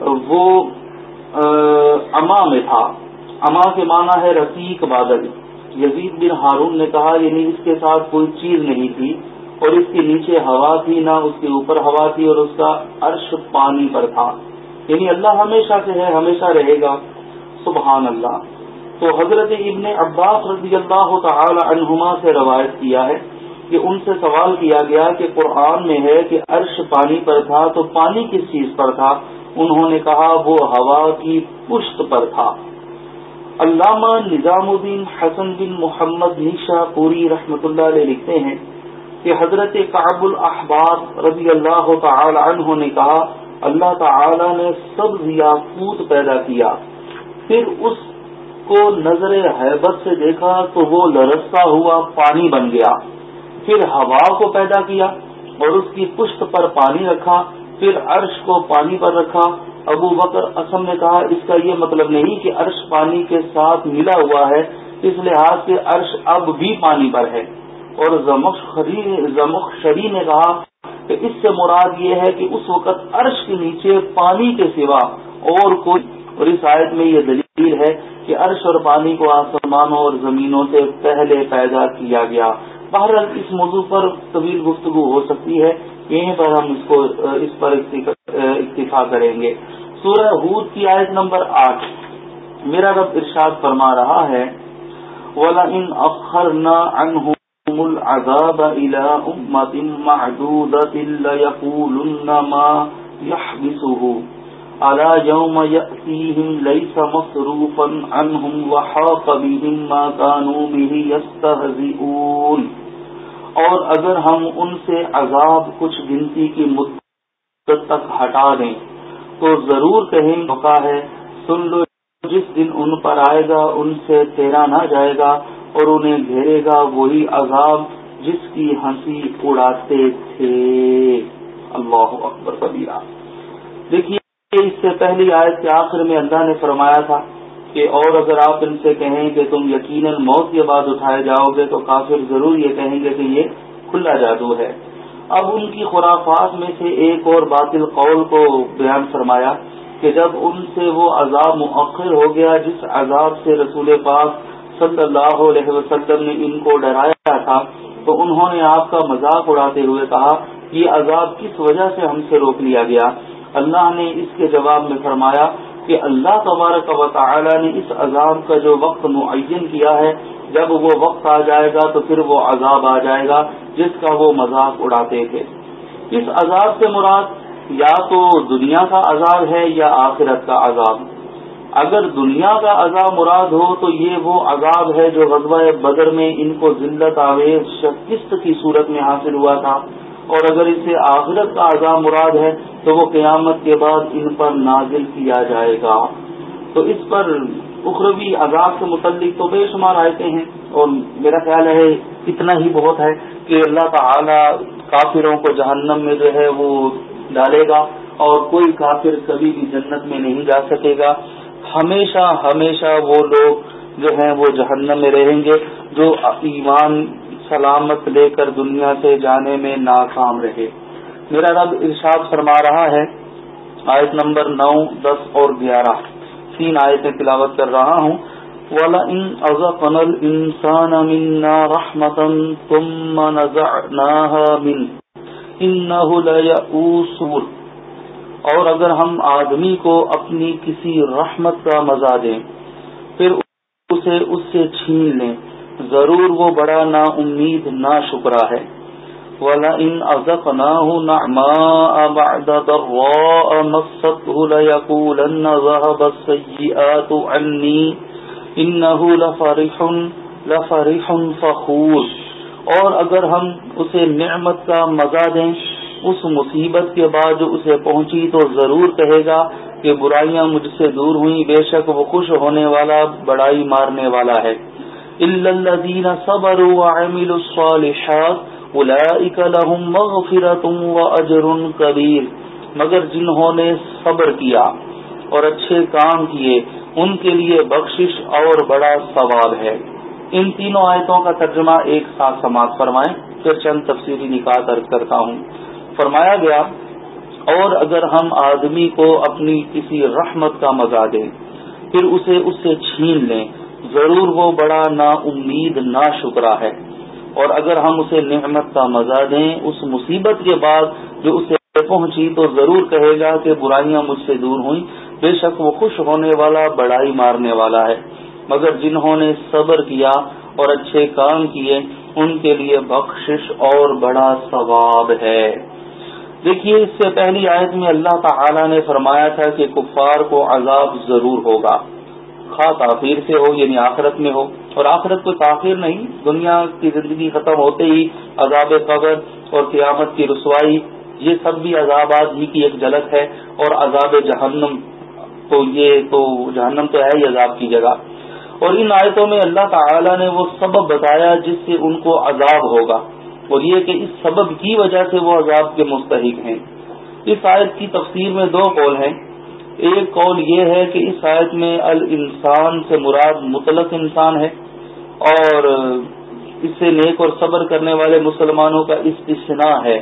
وہ اما میں تھا۔ اما کے معنی ہے رفیق بادل۔ یزید بن ہارون نے کہا یعنی اس کے ساتھ کوئی چیز نہیں تھی، اور اس کے نیچے ہوا تھی، نہ اس کے اوپر ہوا تھی، اور اس کا عرش پانی پر تھا۔ یعنی اللہ ہمیشہ سے ہے، ہمیشہ رہے گا۔ سبحان اللہ۔ تو حضرت ابن عباس رضی اللہ تعالی عنہما سے روایت کیا ہے کہ ان سے سوال کیا گیا کہ قرآن میں ہے کہ عرش پانی پر تھا، تو پانی کس چیز پر تھا؟ انہوں نے کہا وہ ہوا کی پشت پر تھا۔ علامہ نظام الدین حسن بن محمد نیشا پوری رحمت اللہ علیہ لکھتے ہیں کہ حضرت کعب الاحبار رضی اللہ تعالی عنہ نے کہا، اللہ تعالی نے سب یاقوت پیدا کیا۔ پھر اس کو نظر حیبت سے دیکھا تو وہ لرستا ہوا پانی بن گیا۔ پھر ہوا کو پیدا کیا اور اس کی پشت پر پانی رکھا۔ پھر عرش کو پانی پر رکھا۔ ابو بکر اسم نے کہا، اس کا یہ مطلب نہیں کہ عرش پانی کے ساتھ ملا ہوا ہے، اس لحاظ سے عرش اب بھی پانی پر ہے۔ اور زمخ شری نے کہا کہ اس سے مراد یہ ہے کہ اس وقت عرش کے نیچے پانی کے سوا اور کوئی اور اس آیت میں یہ دلیل ہے کہ عرش اور پانی کو آسمانوں اور زمینوں سے پہلے پیدا کیا گیا۔ بہرحال اس موضوع پر طویل گفتگو ہو سکتی ہے۔ یہیں پر ہم اس کو اس پر اکتفا کریں گے۔ سورہ حود کی آیت نمبر آٹھ۔ میرا رب ارشاد فرما رہا ہے ولا ان اخر نہ العذاب الى امت معدودة ليقولن ما يحبسه۔ على يوم يأتيهم ليس مصروفا عنهم وحاق بهم ما كانوا به يستهزئون۔ اور اگر ہم ان سے عذاب کچھ گنتی کی مدت تک ہٹا دیں، تو ضرور کہیں موقع ہے، سن لو، جس دن ان پر آئے گا، ان سے تیرا نہ جائے گا اور انہیں گھیرے گا وہی عذاب جس کی ہنسی اڑاتے تھے۔ اللہ اکبر کبیرہ۔ دیکھیے، اس سے پہلی آیت کے آخر میں اللہ نے فرمایا تھا کہ اور اگر آپ ان سے کہیں کہ تم یقیناً موت کے بعد اٹھائے جاؤ گے تو کافر ضرور یہ کہیں گے کہ یہ کھلا جادو ہے۔ اب ان کی خرافات میں سے ایک اور باطل قول کو بیان فرمایا کہ جب ان سے وہ عذاب مؤخر ہو گیا، جس عذاب سے رسول پاک صلی اللہ علیہ وسلم نے ان کو ڈرایا تھا، تو انہوں نے آپ کا مذاق اڑاتے ہوئے کہا، یہ عذاب کس وجہ سے ہم سے روک لیا گیا؟ اللہ نے اس کے جواب میں فرمایا کہ اللہ تبارک و تعالی نے اس عذاب کا جو وقت معین کیا ہے، جب وہ وقت آ جائے گا تو پھر وہ عذاب آ جائے گا، جس کا وہ مذاق اڑاتے تھے۔ اس عذاب سے مراد یا تو دنیا کا عذاب ہے یا آخرت کا عذاب۔ اگر دنیا کا عذاب مراد ہو تو یہ وہ عذاب ہے جو غزوہ بدر میں ان کو ذلت، آویز، شکست کی صورت میں حاصل ہوا تھا۔ اور اگر اسے آخرت کا عذاب مراد ہے تو وہ قیامت کے بعد ان پر نازل کیا جائے گا۔ تو اس پر اخروی عذاب سے متعلق تو بے شمار آئے ہیں اور میرا خیال ہے اتنا ہی بہت ہے کہ اللہ تعالی کافروں کو جہنم میں جو ہے وہ ڈالے گا اور کوئی کافر کبھی بھی جنت میں نہیں جا سکے گا۔ ہمیشہ ہمیشہ وہ لوگ جو ہیں وہ جہنم میں رہیں گے جو ایمان سلامت لے کر دنیا سے جانے میں ناکام رہے۔ میرا رب ارشاد فرما رہا ہے، آیت نمبر نو، دس اور گیارہ۔ تین آیتیں تلاوت کر رہا ہوں۔ والا ان ازن منا تم من اور اگر ہم آدمی کو اپنی کسی رحمت کا مزہ دیں، پھر اسے اس سے چھین لیں۔ ضرور وہ بڑا نا امید، نا شکرا ہے۔ ولا ان ازق نہ بعد ضراء مسته ليقولن ذهب السيئات عني انه لفرح لفرح فخور۔ اور اگر ہم اسے نعمت کا مزہ دیں، اس مصیبت کے بعد جو اسے پہنچی تو ضرور کہے گا کہ برائیاں مجھ سے دور ہوئیں، بے شک وہ خوش ہونے والا، بڑائی مارنے والا ہے۔ الذين صبروا وعملوا الصالحات اولئك لهم مغفرة واجر كبير۔ مگر جنہوں نے صبر کیا اور اچھے کام کیے، ان کے لیے بخشش اور بڑا ثواب ہے۔ ان تینوں آیتوں کا ترجمہ ایک ساتھ سماعت فرمائیں، پھر چند تفصیلی نکات عرض کرتا ہوں۔ فرمایا گیا، اور اگر ہم آدمی کو اپنی کسی رحمت کا مزہ دیں، پھر اسے اس سے چھین لیں۔ ضرور وہ بڑا نا امید، نا شکرا ہے۔ اور اگر ہم اسے نعمت کا مزہ دیں، اس مصیبت کے بعد جو اسے پہنچی تو ضرور کہے گا کہ برائیاں مجھ سے دور ہوئیں۔ بے شک وہ خوش ہونے والا، بڑائی مارنے والا ہے۔ مگر جنہوں نے صبر کیا اور اچھے کام کیے، ان کے لیے بخشش اور بڑا ثواب ہے۔ دیکھیے، اس سے پہلی آیت میں اللہ تعالی نے فرمایا تھا کہ کفار کو عذاب ضرور ہوگا۔ خواہ تاخیر سے ہو یعنی آخرت میں ہو۔ اور آخرت کوئی تاخیر نہیں، دنیا کی زندگی ختم ہوتے ہی عذاب قبر اور قیامت کی رسوائی، یہ سب بھی عذابات ہی کی ایک جھلک ہے۔ اور عذاب جہنم تو یہ تو جہنم تو ہے ہی عذاب کی جگہ۔ اور ان آیتوں میں اللہ تعالی نے وہ سبب بتایا جس سے ان کو عذاب ہوگا۔ اور یہ کہ اس سبب کی وجہ سے وہ عذاب کے مستحق ہیں۔ اس آیت کی تفسیر میں دو قول ہیں۔ ایک قول یہ ہے کہ اس آیت میں الانسان سے مراد مطلق انسان ہے اور اس سے نیک اور صبر کرنے والے مسلمانوں کا استثناء ہے۔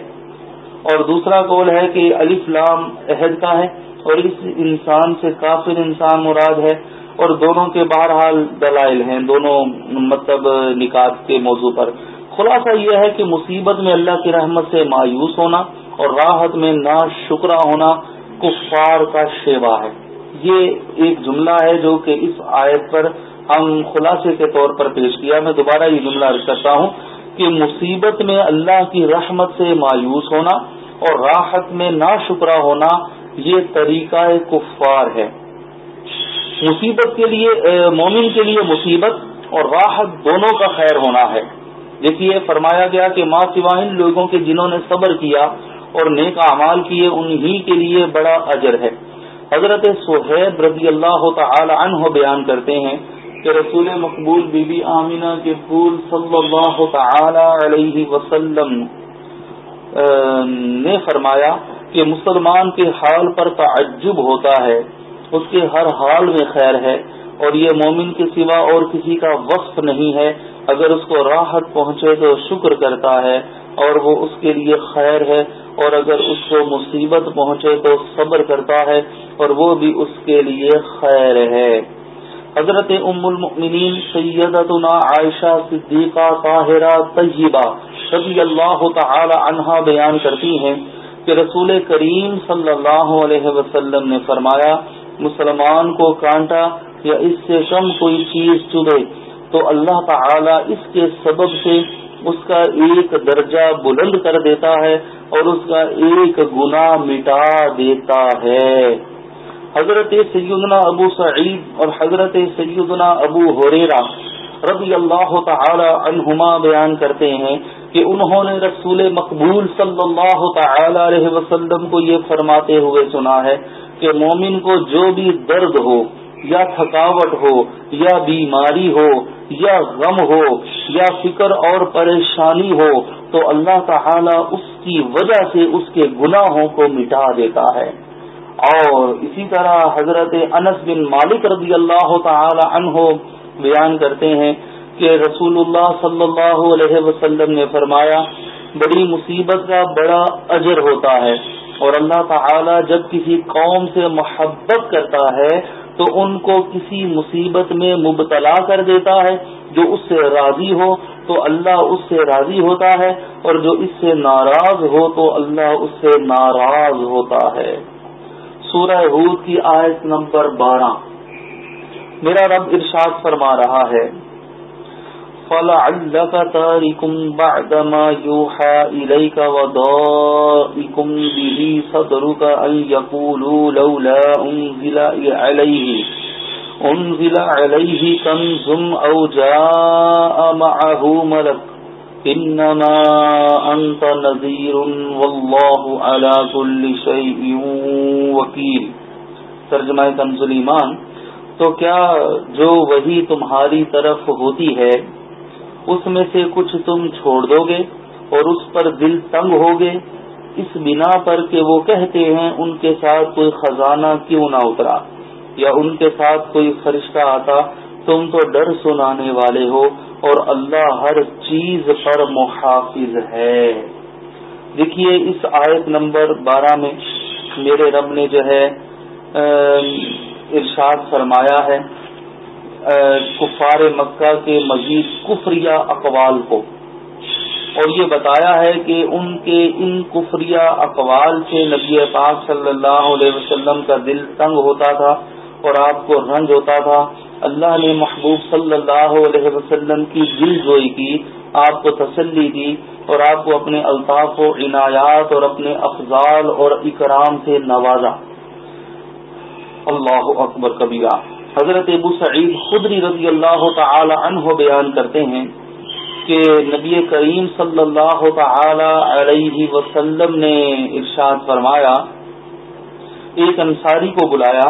اور دوسرا قول ہے کہ الف لام عہد کا ہے اور اس انسان سے کافر انسان مراد ہے اور دونوں کے بہرحال دلائل ہیں، دونوں مطلب نکات کے موضوع پر۔ خلاصہ یہ ہے کہ مصیبت میں اللہ کی رحمت سے مایوس ہونا اور راحت میں نا شکرا ہونا کفار کا شیوا ہے۔ یہ ایک جملہ ہے جو کہ اس آیت پر ہم خلاصے کے طور پر پیش کیا۔ میں دوبارہ یہ جملہ عرض کرتا ہوں کہ مصیبت میں اللہ کی رحمت سے مایوس ہونا اور راحت میں نا شکرا ہونا یہ طریقہ کفار ہے۔ مصیبت کے لیے مومن کے لیے مصیبت اور راحت دونوں کا خیر ہونا ہے۔ دیکھیے، فرمایا گیا کہ ماں سوا ان لوگوں کے جنہوں نے صبر کیا اور نیک اعمال کیے، انہی کے لیے بڑا اجر ہے۔ حضرت سہیب رضی اللہ تعالی عنہ بیان کرتے ہیں کہ رسول مقبول بی بی آمینہ کے پھول صلی اللہ تعالی علیہ وسلم نے فرمایا کہ مسلمان کے حال پر تعجب ہوتا ہے۔ اس کے ہر حال میں خیر ہے اور یہ مومن کے سوا اور کسی کا وصف نہیں ہے۔ اگر اس کو راحت پہنچے تو شکر کرتا ہے اور وہ اس کے لیے خیر ہے۔ اور اگر اس کو مصیبت پہنچے تو صبر کرتا ہے اور وہ بھی اس کے لیے خیر ہے۔ حضرت ام المؤمنین سیدتنا عائشہ صدیقہ طاہرہ طیبہ رضی اللہ تعالی عنہا بیان کرتی ہیں کہ رسول کریم صلی اللہ علیہ وسلم نے فرمایا، مسلمان کو کانٹا یا اس سے کم کوئی چیز چبے تو اللہ تعالی اس کے سبب سے اس کا ایک درجہ بلند کر دیتا ہے اور اس کا ایک گنا مٹا دیتا ہے۔ حضرت سیدنا ابو سعید اور حضرت سیدنا ابو حریرا رضی اللہ تعالی عنہما بیان کرتے ہیں کہ انہوں نے رسول مقبول صلی اللہ تعالی علیہ وسلم کو یہ فرماتے ہوئے سنا ہے کہ مومن کو جو بھی درد ہو یا تھکاوٹ ہو یا بیماری ہو یا غم ہو یا فکر اور پریشانی ہو، تو اللہ تعالی اس کی وجہ سے اس کے گناہوں کو مٹا دیتا ہے۔ اور اسی طرح حضرت انس بن مالک رضی اللہ تعالی عنہ بیان کرتے ہیں کہ رسول اللہ صلی اللہ علیہ وسلم نے فرمایا، بڑی مصیبت کا بڑا اجر ہوتا ہے اور اللہ تعالی جب کسی قوم سے محبت کرتا ہے تو ان کو کسی مصیبت میں مبتلا کر دیتا ہے جو اس سے راضی ہو تو اللہ اس سے راضی ہوتا ہے اور جو اس سے ناراض ہو تو اللہ اس سے ناراض ہوتا ہے۔ سورہ حود کی آیت نمبر بارہ۔ میرا رب ارشاد فرما رہا ہے فلعلك تارك بعد ما يوحى إليك وضائكم به صدرك أن يقولوا لولا أنزل عليه أنزل عليه كنز أو جاء معه ملك، إنما أنت نذير والله على كل شيء وكيل۔ ترجمہ کنز ایمان، تو کیا جو وہی تمہاری طرف ہوتی ہے اس میں سے کچھ تم چھوڑ دو گے اور اس پر دل تنگ ہوگے، اس بنا پر کہ وہ کہتے ہیں ان کے ساتھ کوئی خزانہ کیوں نہ اترا یا ان کے ساتھ کوئی فرشتہ آتا، تم تو ڈر سنانے والے ہو اور اللہ ہر چیز پر محافظ ہے۔ دیکھیے اس آیت نمبر بارہ میں میرے رب نے جو ہے ارشاد فرمایا ہے کفار مکہ کے مزید کفریہ اقوال کو۔ اور یہ بتایا ہے کہ ان کے ان کفریہ اقوال سے نبی پاک صلی اللہ علیہ وسلم کا دل تنگ ہوتا تھا اور آپ کو رنج ہوتا تھا۔ اللہ نے محبوب صلی اللہ علیہ وسلم کی دل جوئی کی، آپ کو تسلی دی اور آپ کو اپنے الطاف و عنایات اور اپنے افضال اور اکرام سے نوازا۔ اللہ اکبر کبیرہ۔ حضرت ابو سعید خدری رضی اللہ تعالی عنہ بیان کرتے ہیں کہ نبی کریم صلی اللہ تعالی علیہ وسلم نے ارشاد فرمایا، ایک انصاری کو بلایا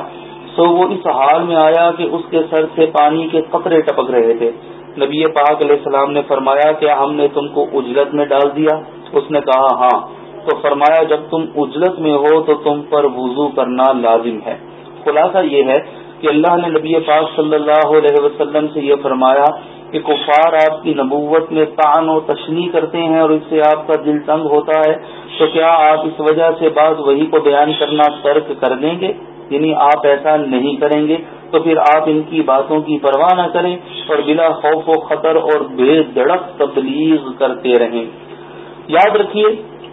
تو وہ اس حال میں آیا کہ اس کے سر سے پانی کے قطرے ٹپک رہے تھے۔ نبی پاک علیہ السلام نے فرمایا، کیا ہم نے تم کو اجلت میں ڈال دیا؟ اس نے کہا ہاں۔ تو فرمایا، جب تم اجلت میں ہو تو تم پر وضو کرنا لازم ہے۔ خلاصہ یہ ہے کہ اللہ نے نبی پاک صلی اللہ علیہ وسلم سے یہ فرمایا کہ کفار آپ کی نبوت میں تان و تشنی کرتے ہیں اور اس سے آپ کا دل تنگ ہوتا ہے، تو کیا آپ اس وجہ سے بعض وہی کو بیان کرنا ترک کر دیں گے؟ یعنی آپ ایسا نہیں کریں گے، تو پھر آپ ان کی باتوں کی پرواہ نہ کریں اور بلا خوف و خطر اور بے دڑک تبلیغ کرتے رہیں۔ یاد رکھیے،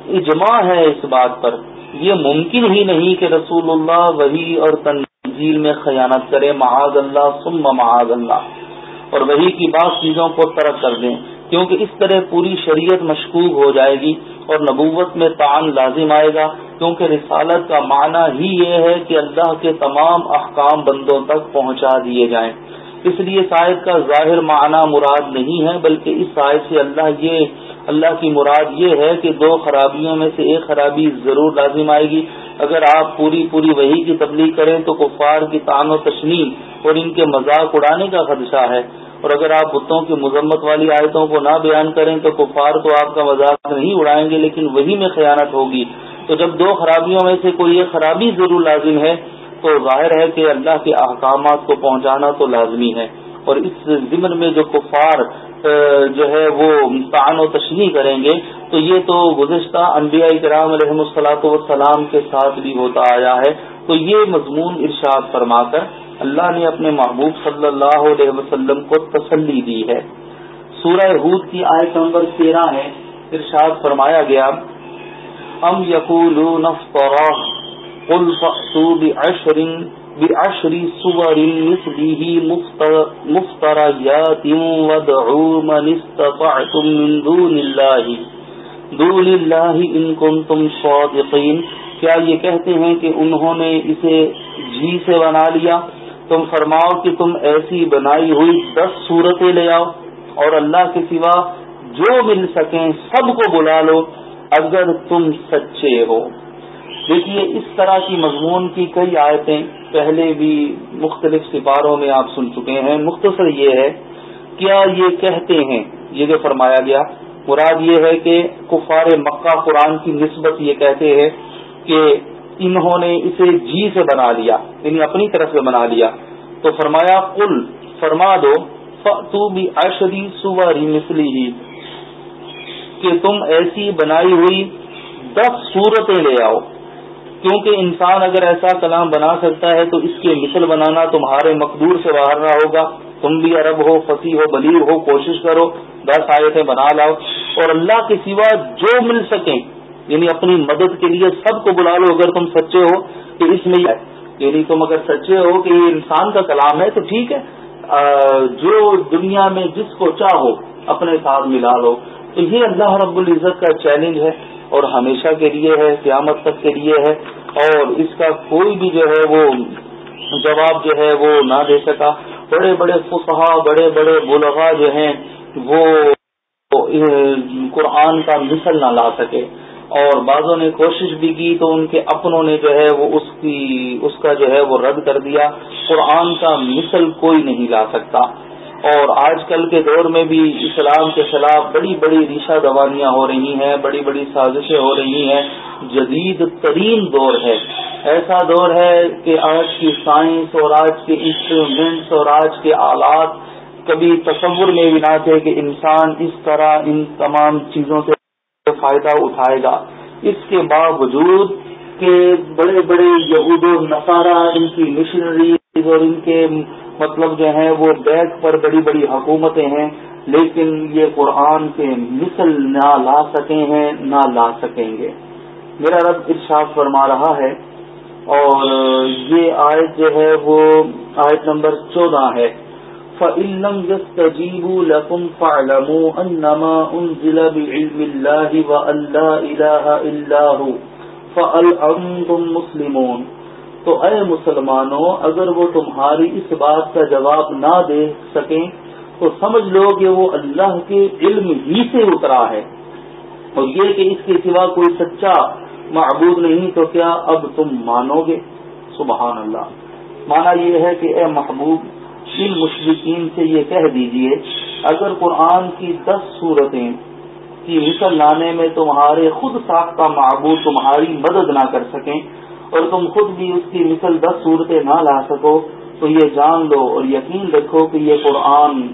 اجماع ہے اس بات پر۔ یہ ممکن ہی نہیں کہ رسول اللہ وہی اور تن تنزیل میں خیانت کرے، معاذ اللہ، ثم معاذ اللہ۔ اور وہی کی بعض چیزوں کو ترک کر دیں، کیونکہ اس طرح پوری شریعت مشکوک ہو جائے گی اور نبوت میں تعان لازم آئے گا، کیونکہ رسالت کا معنی ہی یہ ہے کہ اللہ کے تمام احکام بندوں تک پہنچا دیے جائیں۔ اس لیے شاید کا ظاہر معنی مراد نہیں ہے، بلکہ اس شاید سے اللہ یہ، اللہ کی مراد یہ ہے کہ دو خرابیوں میں سے ایک خرابی ضرور لازم آئے گی۔ اگر آپ پوری پوری وہی کی تبلیغ کریں تو کفار کی تان و تشنی اور ان کے مذاق اڑانے کا خدشہ ہے۔ اور اگر آپ بتوں کی مذمت والی آیتوں کو نہ بیان کریں تو کفار تو آپ کا مذاق نہیں اڑائیں گے، لیکن وہی میں خیانت ہوگی۔ تو جب دو خرابیوں میں سے کوئی ایک خرابی ضرور لازم ہے، تو ظاہر ہے کہ اللہ کے احکامات کو پہنچانا تو لازمی ہے۔ اور اس ضمن میں جو کفار جو ہے وہ تعان و تشریح کریں گے، تو یہ تو گزشتہ انبیاء کرام علیہ السلاط والسلام کے ساتھ بھی ہوتا آیا ہے۔ تو یہ مضمون ارشاد فرما کر اللہ نے اپنے محبوب صلی اللہ علیہ وسلم کو تسلی دی ہے۔ سورہ حود کی آیت نمبر تیرہ ہے، ارشاد فرمایا گیا، ام یقول قل بعشر بعشر سور مثله مفتريات وادعوا من استطعتم من دون الله. دون الله ان كنتم صادقين کیا یہ کہتے ہیں کہ انہوں نے اسے جی سے بنا لیا؟ تم فرماؤ کہ تم ایسی بنائی ہوئی دس صورتیں لے آؤ اور اللہ کے سوا جو مل سکیں سب کو بلا لو اگر تم سچے ہو۔ دیکھیے، اس طرح کی مضمون کی کئی آیتیں پہلے بھی مختلف سپاروں میں آپ سن چکے ہیں۔ مختصر یہ ہے، کیا یہ کہتے ہیں؟ یہ جو فرمایا گیا، مراد یہ ہے کہ کفار مکہ قرآن کی نسبت یہ کہتے ہیں کہ انہوں نے اسے جی سے بنا لیا یعنی اپنی طرف سے بنا لیا۔ تو فرمایا کل فرما دو تو بھی اشری سواری مسلی ہی کہ تم ایسی بنائی ہوئی دس صورتیں لے آؤ۔ کیونکہ انسان اگر ایسا کلام بنا سکتا ہے تو اس کی مثل بنانا تمہارے مقدور سے باہر نہ ہوگا۔ تم بھی عرب ہو فصیح ہو، بلیغ ہو، کوشش کرو، دس آیتیں بنا لاؤ۔ اور اللہ کے سوا جو مل سکیں یعنی اپنی مدد کے لیے سب کو بلا لو اگر تم سچے ہو، کہ اس میں یعنی تم اگر سچے ہو کہ یہ انسان کا کلام ہے تو ٹھیک ہے۔ جو دنیا میں جس کو چاہو، اپنے ساتھ ملا لو۔ تو یہ اللہ رب العزت کا چیلنج ہے۔ اور ہمیشہ کے لیے ہے، قیامت تک کے لیے ہے، اور اس کا کوئی بھی جو ہے وہ جواب جو ہے وہ نہ دے سکا۔ بڑے بڑے فسحا بڑے بڑے بلغا جو ہیں، وہ قرآن کا مثل نہ لا سکے۔ اور بعضوں نے کوشش بھی کی تو ان کے اپنوں نے جو ہے وہ اس کی، اس کا جو ہے وہ رد کر دیا۔ قرآن کا مثل کوئی نہیں لا سکتا۔ اور آج کل کے دور میں بھی اسلام کے خلاف بڑی بڑی ریشہ دوانیاں ہو رہی ہیں، بڑی بڑی سازشیں ہو رہی ہیں۔ جدید ترین دور ہے۔ ایسا دور ہے کہ آج کی سائنس اور آج کے انسٹرومنٹس اور آج کے آلات کبھی تصور میں بھی نہ تھے کہ انسان اس طرح ان تمام چیزوں سے فائدہ اٹھائے گا۔ اس کے باوجود کہ بڑے بڑے یہود و نصارہ، ان کی مشنریز اور ان کے مطلب جو ہیں وہ بیگ پر بڑی بڑی حکومتیں ہیں، لیکن یہ قرآن کے مثل نہ لا سکے ہیں، نہ لا سکیں گے۔ میرا رب ارشاد فرما رہا ہے، اور یہ آیت جو ہے وہ آیت نمبر چودہ ہے۔ فعلم یس تجیب لکم فعلم انما انزل بعلم اللہ و اللہ الہ اللہ فالانتم مسلمون تو اے مسلمانوں، اگر وہ تمہاری اس بات کا جواب نہ دے سکیں، تو سمجھ لو کہ وہ اللہ کے علم ہی سے اترا ہے۔ اور یہ کہ اس کے سوا کوئی سچا معبود نہیں، تو کیا اب تم مانو گے؟ سبحان اللہ۔ مانا یہ ہے کہ اے محبوب، ان مشرقین سے یہ کہہ دیجیے، اگر قرآن کی دس صورتیں کی مثل لانے میں تمہارے خود ساختہ معبود تمہاری مدد نہ کر سکیں اور تم خود بھی اس کی مثل دس صورتیں نہ لا سکو، تو یہ جان لو اور یقین رکھو کہ یہ قرآن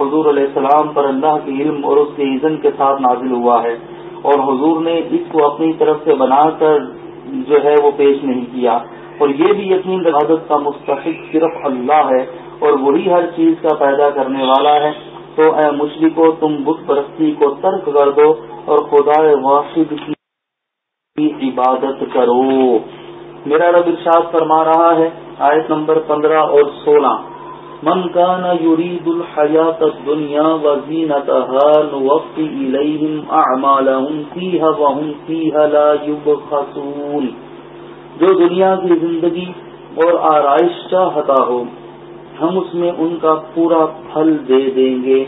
حضور علیہ السلام پر اللہ کے علم اور اس کے عزن کے ساتھ نازل ہوا ہے۔ اور حضور نے اس کو اپنی طرف سے بنا کر جو ہے وہ پیش نہیں کیا۔ اور یہ بھی یقین عبادت کا مستحق صرف اللہ ہے اور وہی ہر چیز کا پیدا کرنے والا ہے۔ تو اے مشرقو تم بت پرستی کو ترک کر دو اور خدا واحد کی عبادت کرو۔ میرا رب ارشاد فرما رہا ہے، آیت نمبر پندرہ اور سولہ۔ من کان یرید الحیات الدنیا وزینتها نوفی الیہم اعمالهم فیها وهم فیها لا یبخسون۔ جو دنیا کی زندگی اور آرائش چاہتا ہو، ہم اس میں ان کا پورا پھل دے دیں گے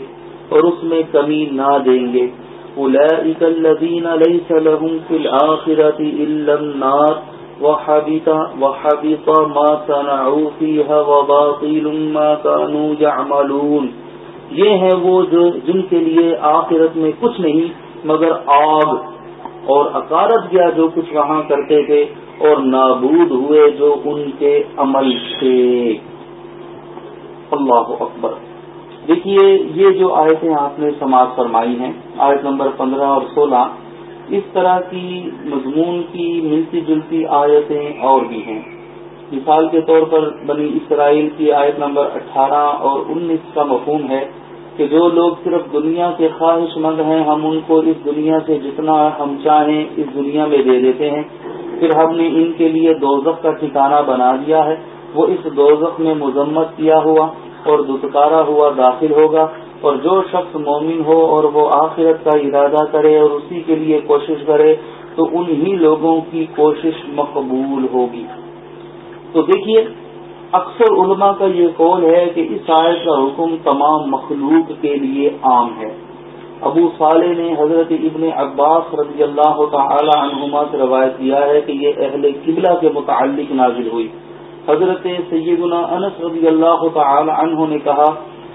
اور اس میں کمی نہ دیں گے۔ اولئک الذین لیس لهم فی الاخرة الا النار۔ وحبط وحبط ما صنعوا فيها وباطل ما كانوا يعملون. یہ ہیں وہ جن کے لیے آخرت میں کچھ نہیں، مگر آگ اور اکارت گیا جو کچھ وہاں کرتے تھے اور نابود ہوئے جو ان کے عمل تھے۔ اللہ اکبر۔ دیکھیے، یہ جو آیتیں آپ نے سماج فرمائی ہیں، آیت نمبر پندرہ اور سولہ اس طرح کی مضمون کی ملتی جلتی آیتیں اور بھی ہیں۔ مثال کے طور پر بنی اسرائیل کی آیت نمبر اٹھارہ اور انیس کا مفہوم ہے کہ جو لوگ صرف دنیا کے خواہش مند ہیں، ہم ان کو اس دنیا سے جتنا ہم چاہیں اس دنیا میں دے دیتے ہیں۔ پھر ہم نے ان کے لیے دوزخ کا ٹھکانہ بنا دیا ہے۔ وہ اس دوزخ میں مذمت کیا ہوا اور دتکارا ہوا داخل ہوگا۔ اور جو شخص مومن ہو اور وہ آخرت کا ارادہ کرے اور اسی کے لیے کوشش کرے، تو انہی لوگوں کی کوشش مقبول ہوگی۔ تو دیکھیے، اکثر علماء کا یہ قول ہے کہ اس آیت کا حکم تمام مخلوق کے لیے عام ہے۔ ابو صالح نے حضرت ابن عباس رضی اللہ تعالی عنہما سے روایت کیا ہے کہ یہ اہل قبلہ کے متعلق نازل ہوئی۔ حضرت سیدنا انس رضی اللہ تعالی عنہ نے کہا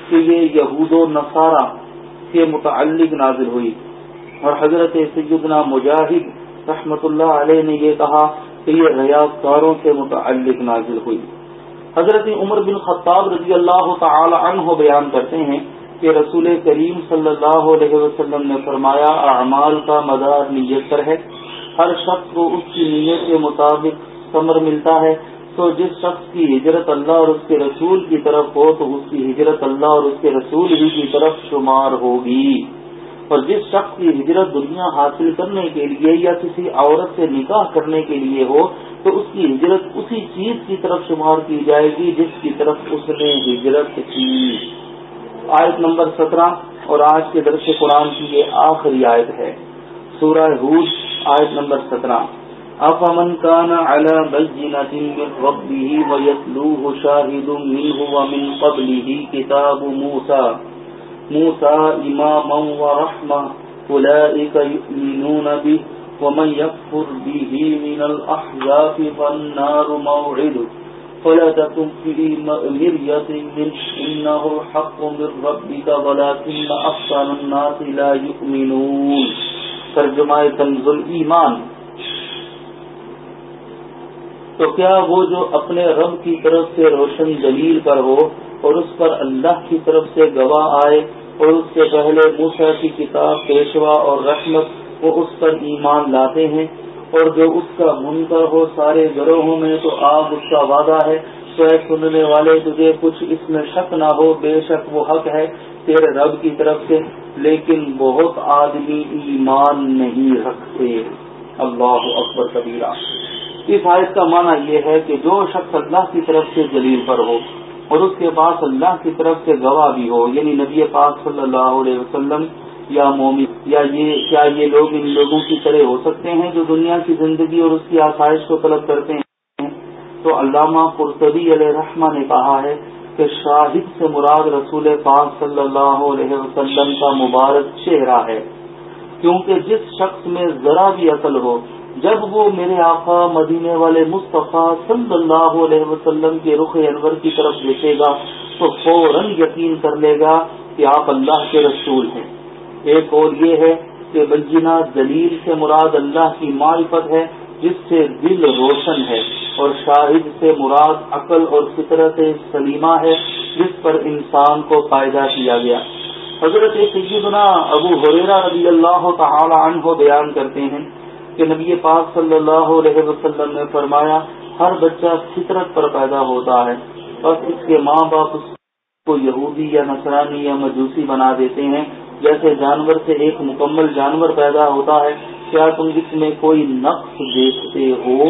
کہ یہ یہود و نصارہ کے متعلق نازل ہوئی۔ اور حضرت سیدنا مجاہد رحمت اللہ علیہ نے یہ کہا کہ یہ ریاض کاروں سے متعلق نازل ہوئی۔ حضرت عمر بن خطاب رضی اللہ تعالی عنہ بیان کرتے ہیں کہ رسول کریم صلی اللہ علیہ وسلم نے فرمایا، اعمال کا مدار نیت پر ہے۔ ہر شخص کو اس کی نیت کے مطابق ثمر ملتا ہے۔ تو جس شخص کی ہجرت اللہ اور اس کے رسول کی طرف ہو تو اس کی ہجرت اللہ اور اس کے رسول ہی کی طرف شمار ہوگی۔ اور جس شخص کی ہجرت دنیا حاصل کرنے کے لیے یا کسی عورت سے نکاح کرنے کے لیے ہو تو اس کی ہجرت اسی چیز کی طرف شمار کی جائے گی جس کی طرف اس نے ہجرت کی۔ آیت نمبر سترہ اور آج کے درس قرآن کی یہ آخری آیت ہے۔ سورہ حوض آیت نمبر سترہ۔ افمن كان على بينة من ربه ويتلوه شاهد منه ومن قبله كتاب موسى موسى إماما ورحمة، أولئك يؤمنون به، ومن يكفر به من الأحزاب فالنار موعد فلا تكن في مرية من، إنه الحق من ربك، ولكن أكثر الناس لا يؤمنون. ترجمہ تنزل ایمان۔ تو کیا وہ جو اپنے رب کی طرف سے روشن دلیل پر ہو اور اس پر اللہ کی طرف سے گواہ آئے اور اس سے پہلے موسا کی کتاب، پیشوا اور رحمت وہ اس پر ایمان لاتے ہیں اور جو اس کا منکر ہو سارے گروہوں میں تو آپ اس کا وعدہ ہے، تو اے سننے والے تجھے کچھ اس میں شک نہ ہو، بے شک وہ حق ہے تیرے رب کی طرف سے، لیکن بہت آدمی ایمان نہیں رکھتے۔ اللہ اکبر کبیرہ۔ اس آیت کا معنی یہ ہے کہ جو شخص اللہ کی طرف سے جلیل پر ہو اور اس کے پاس اللہ کی طرف سے گواہ بھی ہو یعنی نبی پاک صلی اللہ علیہ وسلم یا مومن یا یہ، کیا یہ لوگ ان لوگوں کی طرح ہو سکتے ہیں جو دنیا کی زندگی اور اس کی آسائش کو طلب کرتے ہیں؟ تو علامہ قرطبی علیہ رحمہ نے کہا ہے کہ شاہد سے مراد رسول پاک صلی اللہ علیہ وسلم کا مبارک چہرہ ہے، کیونکہ جس شخص میں ذرا بھی عقل ہو جب وہ میرے آقا مدینے والے مصطفیٰ صلی اللہ علیہ وسلم کے رخ انور کی طرف دیکھے گا تو فوراً یقین کر لے گا کہ آپ اللہ کے رسول ہیں۔ ایک اور یہ ہے کہ بجنا دلیل سے مراد اللہ کی معرفت ہے، جس سے دل روشن ہے، اور شاہد سے مراد عقل اور فطرت سلیمہ ہے، جس پر انسان کو پیدا کیا گیا۔ حضرت سیدنا ابو حریرہ رضی اللہ تعالی عنہ بیان کرتے ہیں کہ نبی پاک صلی اللہ علیہ وسلم نے فرمایا، ہر بچہ فطرت پر پیدا ہوتا ہے، بس اس کے ماں باپ اس کو یہودی یا نصرانی یا مجوسی بنا دیتے ہیں۔ جیسے جانور سے ایک مکمل جانور پیدا ہوتا ہے، کیا تم اس میں کوئی نقص دیکھتے ہو؟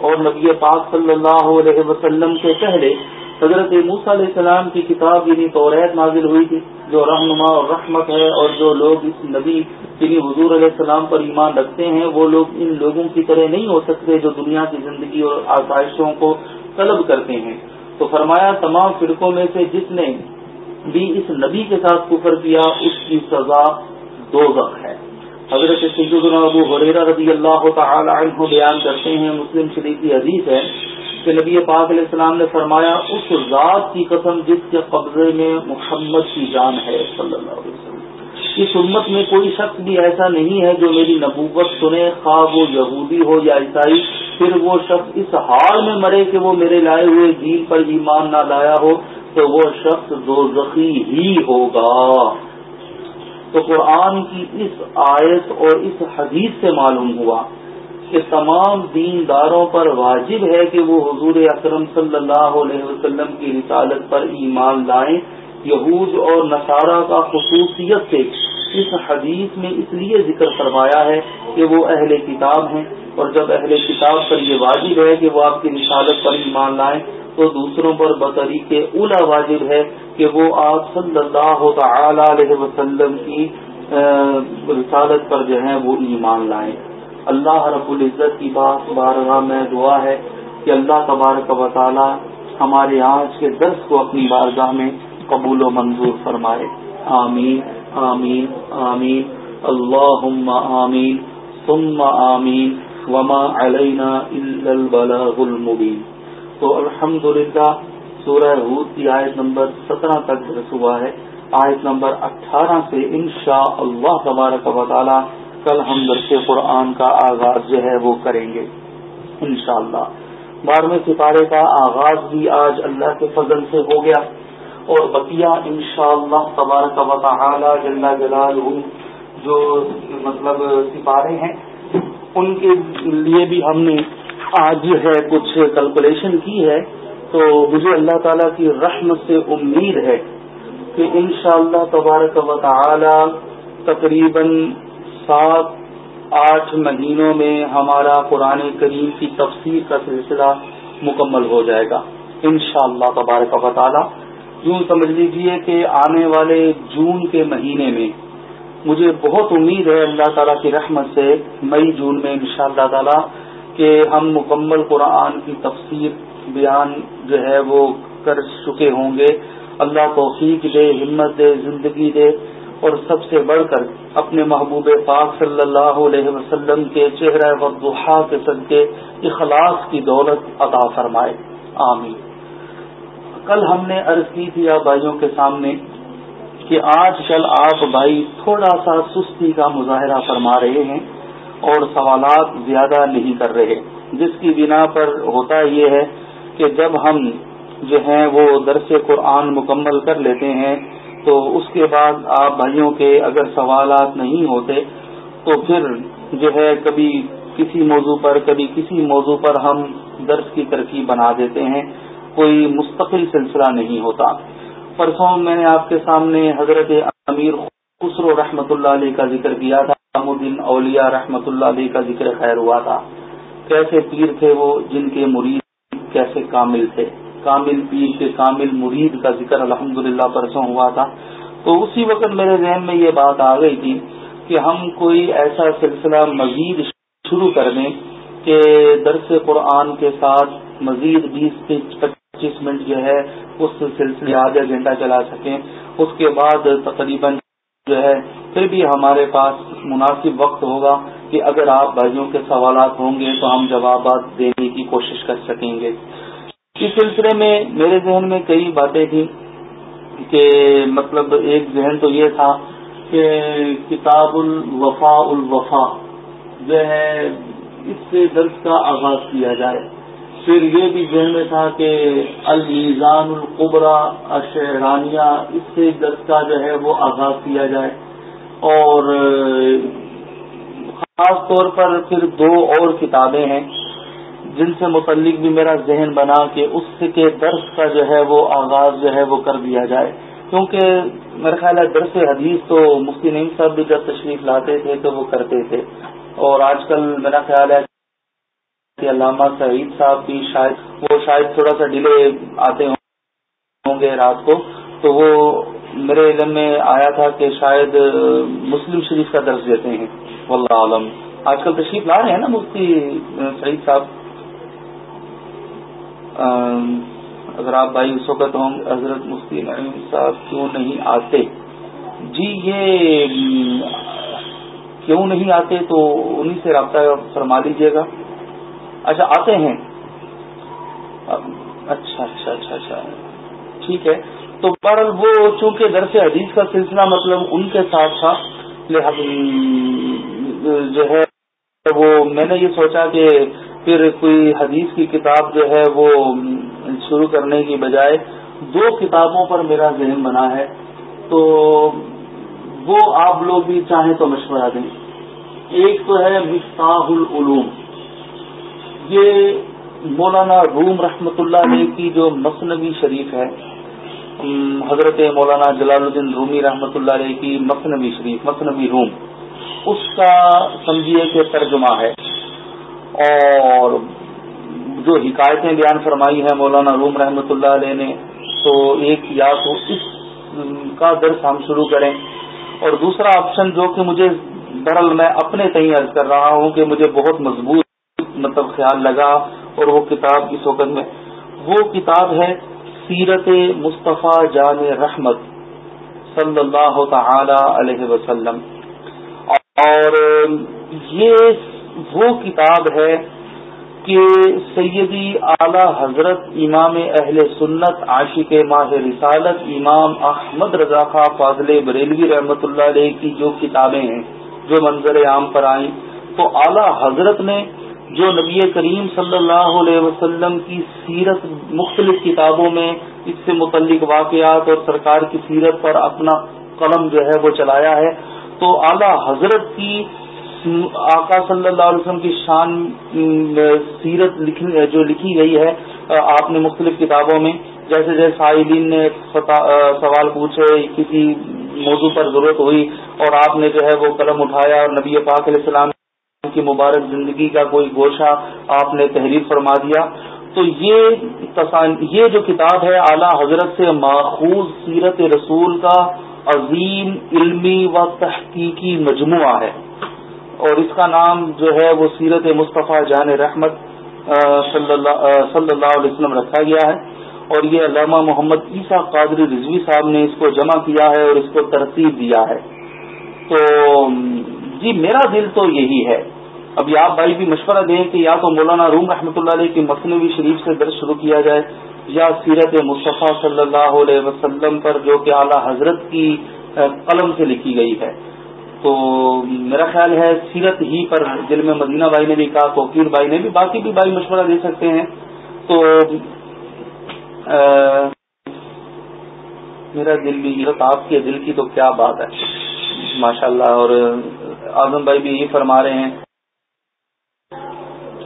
اور نبی پاک صلی اللہ علیہ وسلم سے پہلے حضرت موسیٰ علیہ السلام کی کتاب یعنی توریت نازل ہوئی تھی، جو رہنما اور رحمت ہے اور جو لوگ اس نبی یعنی حضور علیہ السلام پر ایمان رکھتے ہیں، وہ لوگ ان لوگوں کی طرح نہیں ہو سکتے جو دنیا کی زندگی اور آسائشوں کو طلب کرتے ہیں۔ تو فرمایا، تمام فرقوں میں سے جس نے بھی اس نبی کے ساتھ کفر کیا، اس کی سزا دو ہے۔ حضرت سیدنا ابو حریرہ رضی اللہ تعالی عنہ بیان کرتے ہیں، مسلم شریف کی حدیث ہے کہ نبی پاک علیہ السلام نے فرمایا، اس ذات کی قسم جس کے قبضے میں محمد کی جان ہے، صلی اللہ علیہ وسلم۔ اس امت میں کوئی شخص بھی ایسا نہیں ہے جو میری نبوت سنے خواب وہ یہودی ہو یا عیسائی، پھر وہ شخص اس حال میں مرے کہ وہ میرے لائے ہوئے دین پر ایمان نہ لایا ہو، تو وہ شخص دو ہی ہوگا۔ تو قرآن کی اس آیت اور اس حدیث سے معلوم ہوا کہ تمام دینداروں پر واجب ہے کہ وہ حضور اکرم صلی اللہ علیہ وسلم کی رسالت پر ایمان لائیں۔ یہود اور نصارہ کا خصوصیت سے اس حدیث میں اس لیے ذکر فرمایا ہے کہ وہ اہل کتاب ہیں اور جب اہل کتاب پر یہ واجب ہے کہ وہ آپ کی رسالت پر ایمان لائیں تو دوسروں پر بطری کے اولا واجب ہے کہ وہ آپ صلی اللہ تعالی علیہ وسلم کی رسالت پر جو ہے وہ ایمان لائیں۔ اللہ رب العزت کی بات بارگاہ میں دعا ہے کہ اللہ تبارک و تعالی ہمارے آج کے درس کو اپنی بارگاہ میں قبول و منظور فرمائے۔ آمین آمین آمین۔ اللہ آمین، ثم آمین۔ وما علینا البلاغ المبین۔ تو الحمدللہ، سورہ حود کی آیت نمبر سترہ تک درس ہوا ہے۔ آیت نمبر اٹھارہ سے انشاء اللہ تبارک و تعالی کل ہم درس قرآن کا آغاز جو ہے وہ کریں گے، انشاءاللہ۔ اللہ بارہویں سپارے کا آغاز بھی آج اللہ کے فضل سے ہو گیا۔ اور بقیہ انشاءاللہ شاء اللہ جل جلال جو مطلب سپارے ہیں، ان کے لیے بھی ہم نے آج جو ہے کچھ کیلکولیشن کی ہے۔ تو مجھے اللہ تعالیٰ کی رحمت سے امید ہے کہ انشاءاللہ تبارک و تعالی تقریباً سات آٹھ مہینوں میں ہمارا قرآن کریم کی تفسیر کا سلسلہ مکمل ہو جائے گا۔ ان شاء اللہ تبارک و تعالی، یوں سمجھ لیجیے کہ آنے والے جون کے مہینے میں مجھے بہت امید ہے اللہ تعالیٰ کی رحمت سے مئی جون میں ان شاء اللہ تعالی کہ ہم مکمل قرآن کی تفسیر بیان جو ہے وہ کر چکے ہوں گے۔ اللہ توفیق دے، ہمت دے، زندگی دے۔ اور سب سے بڑھ کر اپنے محبوب پاک صلی اللہ علیہ وسلم کے چہرہ و کے صدقے، اخلاص کی دولت عطا فرمائے۔ آمین۔ کل ہم نے عرض کی تھی آپ بھائیوں کے سامنے کہ آج کل آپ بھائی تھوڑا سا سستی کا مظاہرہ فرما رہے ہیں اور سوالات زیادہ نہیں کر رہے۔ جس کی بنا پر ہوتا یہ ہے کہ جب ہم جو ہیں وہ درس قرآن مکمل کر لیتے ہیں تو اس کے بعد آپ بھائیوں کے اگر سوالات نہیں ہوتے تو پھر جو ہے کبھی کسی موضوع پر، کبھی کسی موضوع پر ہم درس کی ترکیب بنا دیتے ہیں، کوئی مستقل سلسلہ نہیں ہوتا۔ پرسوں میں نے آپ کے سامنے حضرت امیر خسرو رحمۃ اللہ علیہ کا ذکر کیا تھا۔ الدین اولیاء رحمۃ اللہ علیہ کا ذکر خیر ہوا تھا۔ کیسے پیر تھے وہ، جن کے مرید کیسے کامل تھے۔ کامل پیر کے کامل مرید کا ذکر الحمد للہ پرسوں ہوا تھا۔ تو اسی وقت میرے ذہن میں یہ بات آ گئی تھی کہ ہم کوئی ایسا سلسلہ مزید شروع کر دیں کہ درس قرآن کے ساتھ مزید بیس پچیس منٹ جو ہے اس سلسلے آدھا گھنٹہ چلا سکیں۔ اس کے بعد تقریباً جو ہے پھر بھی ہمارے پاس مناسب وقت ہوگا کہ اگر آپ بھائیوں کے سوالات ہوں گے تو ہم جوابات دینے کی کوشش کر سکیں گے۔ اس سلسلے میں میرے ذہن میں کئی باتیں تھیں کہ مطلب ایک ذہن تو یہ تھا کہ کتاب الوفا الوفا جو ہے اس سے درس کا آغاز کیا جائے۔ پھر یہ بھی ذہن میں تھا کہ المیزان القبرا اشرانیہ اس سے درس کا جو ہے وہ آغاز کیا جائے۔ اور خاص طور پر پھر دو اور کتابیں ہیں۔ جن سے متعلق بھی میرا ذہن بنا کہ اس کے درس کا جو ہے وہ آغاز جو ہے وہ کر دیا جائے۔ کیونکہ میرا خیال ہے درس حدیث تو مفتی نعیم صاحب بھی جب تشریف لاتے تھے تو وہ کرتے تھے۔ اور آج کل میرا خیال ہے کہ علامہ سعید صاحب بھی شاید وہ شاید تھوڑا سا ڈیلے آتے ہوں گے رات کو۔ تو وہ میرے علم میں آیا تھا کہ شاید مسلم شریف کا درس دیتے ہیں۔ واللہ عالم۔ آج کل تشریف لا رہے ہیں نا مفتی سعید صاحب؟ اگر آپ بھائی اس وقت ہوں حضرت مفتی نعیم صاحب کیوں نہیں آتے؟ جی یہ کیوں نہیں آتے تو انہی سے رابطہ فرما لیجیے گا۔ اچھا آتے ہیں۔ اچھا اچھا اچھا اچھا۔ ٹھیک ہے۔ تو بہرحال وہ چونکہ درس حدیث کا سلسلہ مطلب ان کے ساتھ تھا جو ہے وہ میں نے یہ سوچا کہ پھر کوئی حدیث کی کتاب جو ہے وہ شروع کرنے کی بجائے دو کتابوں پر میرا ذہن بنا ہے، تو وہ آپ لوگ بھی چاہیں تو مشورہ دیں۔ ایک تو ہے مفتاح العلوم یہ مولانا روم رحمت اللہ علیہ کی جو مصنوی شریف ہے حضرت مولانا جلال الدین رومی رحمۃ اللہ علیہ کی مصنوی شریف مصنوی روم۔ اس کا سمجھیے کہ ترجمہ ہے۔ اور جو حکایتیں بیان فرمائی ہیں مولانا روم رحمۃ اللہ علیہ نے، تو ایک یا تو اس کا درس ہم شروع کریں۔ اور دوسرا آپشن جو کہ مجھے درل میں اپنے تئیں عرض کر رہا ہوں کہ مجھے بہت مضبوط مطلب خیال لگا، اور وہ کتاب اس وقت میں، وہ کتاب ہے سیرت مصطفیٰ جان رحمت صلی اللہ تعالی علیہ وسلم۔ اور یہ وہ کتاب ہے کہ سیدی اعلی حضرت امام اہل سنت عاشق ماہ رسالت امام احمد رضا خان فاضل بریلوی رحمۃ اللہ علیہ کی جو کتابیں ہیں، جو منظر عام پر آئیں، تو اعلی حضرت نے جو نبی کریم صلی اللہ علیہ وسلم کی سیرت مختلف کتابوں میں اس سے متعلق واقعات اور سرکار کی سیرت پر اپنا قلم جو ہے وہ چلایا ہے تو اعلی حضرت کی آقا صلی اللہ علیہ وسلم کی شان سیرت جو لکھی گئی ہے آپ نے مختلف کتابوں میں، جیسے جیسے سائلین نے سوال پوچھے، کسی موضوع پر ضرورت ہوئی اور آپ نے جو ہے وہ قلم اٹھایا اور نبی پاک علیہ السلام کی مبارک زندگی کا کوئی گوشہ آپ نے تحریر فرما دیا۔ تو یہ یہ جو کتاب ہے، اعلی حضرت سے ماخوذ سیرت رسول کا عظیم علمی و تحقیقی مجموعہ ہے۔ اور اس کا نام جو ہے وہ سیرت مصطفیٰ جان رحمت صلی اللہ صلی اللہ علیہ وسلم رکھا گیا ہے۔ اور یہ علامہ محمد عیسیٰ قادری رضوی صاحب نے اس کو جمع کیا ہے اور اس کو ترتیب دیا ہے۔ تو جی میرا دل تو یہی ہے۔ ابھی آپ بھائی بھی مشورہ دیں کہ یا تو مولانا روم رحمۃ اللہ علیہ کی مصنوعی شریف سے درج شروع کیا جائے۔ یا سیرت مصطفیٰ صلی اللہ علیہ وسلم پر جو کہ اعلیٰ حضرت کی قلم سے لکھی گئی ہے۔ تو میرا خیال ہے سیرت ہی پر دل میں مدینہ بھائی نے بھی کہا، توقیر بھائی نے بھی، باقی بھی بھائی مشورہ دے سکتے ہیں۔ تو میرا دل بھی آپ کے دل کی تو کیا بات ہے۔ ماشاء اللہ اور اعظم بھائی بھی یہ فرما رہے ہیں۔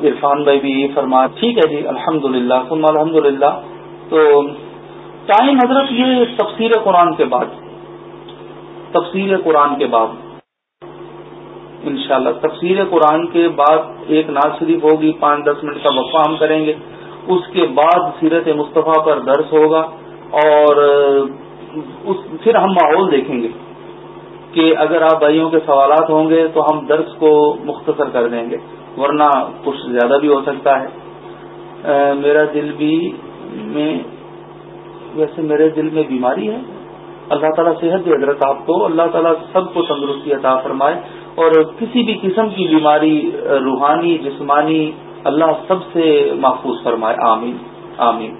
عرفان بھائی بھی یہ فرما ٹھیک ہے جی الحمد للہ الحمد للہ تو ٹائم حضرت یہ تفسیر قرآن کے بعد، تفسیر قرآن کے بعد، انشاءاللہ تفسیر قرآن کے بعد ایک ناز شریف ہوگی، پانچ دس منٹ کا وقفہ ہم کریں گے، اس کے بعد سیرت مصطفیٰ پر درس ہوگا اور پھر ہم ماحول دیکھیں گے کہ اگر آپ بھائیوں کے سوالات ہوں گے تو ہم درس کو مختصر کر دیں گے، ورنہ کچھ زیادہ بھی ہو سکتا ہے۔ میرا دل بھی میں ویسے میرے دل میں بیماری ہے۔ اللہ تعالیٰ صحت دے حضرت آپ کو۔ اللہ تعالیٰ سب کو تندرستی عطا فرمائے۔ اور کسی بھی قسم کی بیماری، روحانی، جسمانی، اللہ سب سے محفوظ فرمائے۔ آمین۔ آمین۔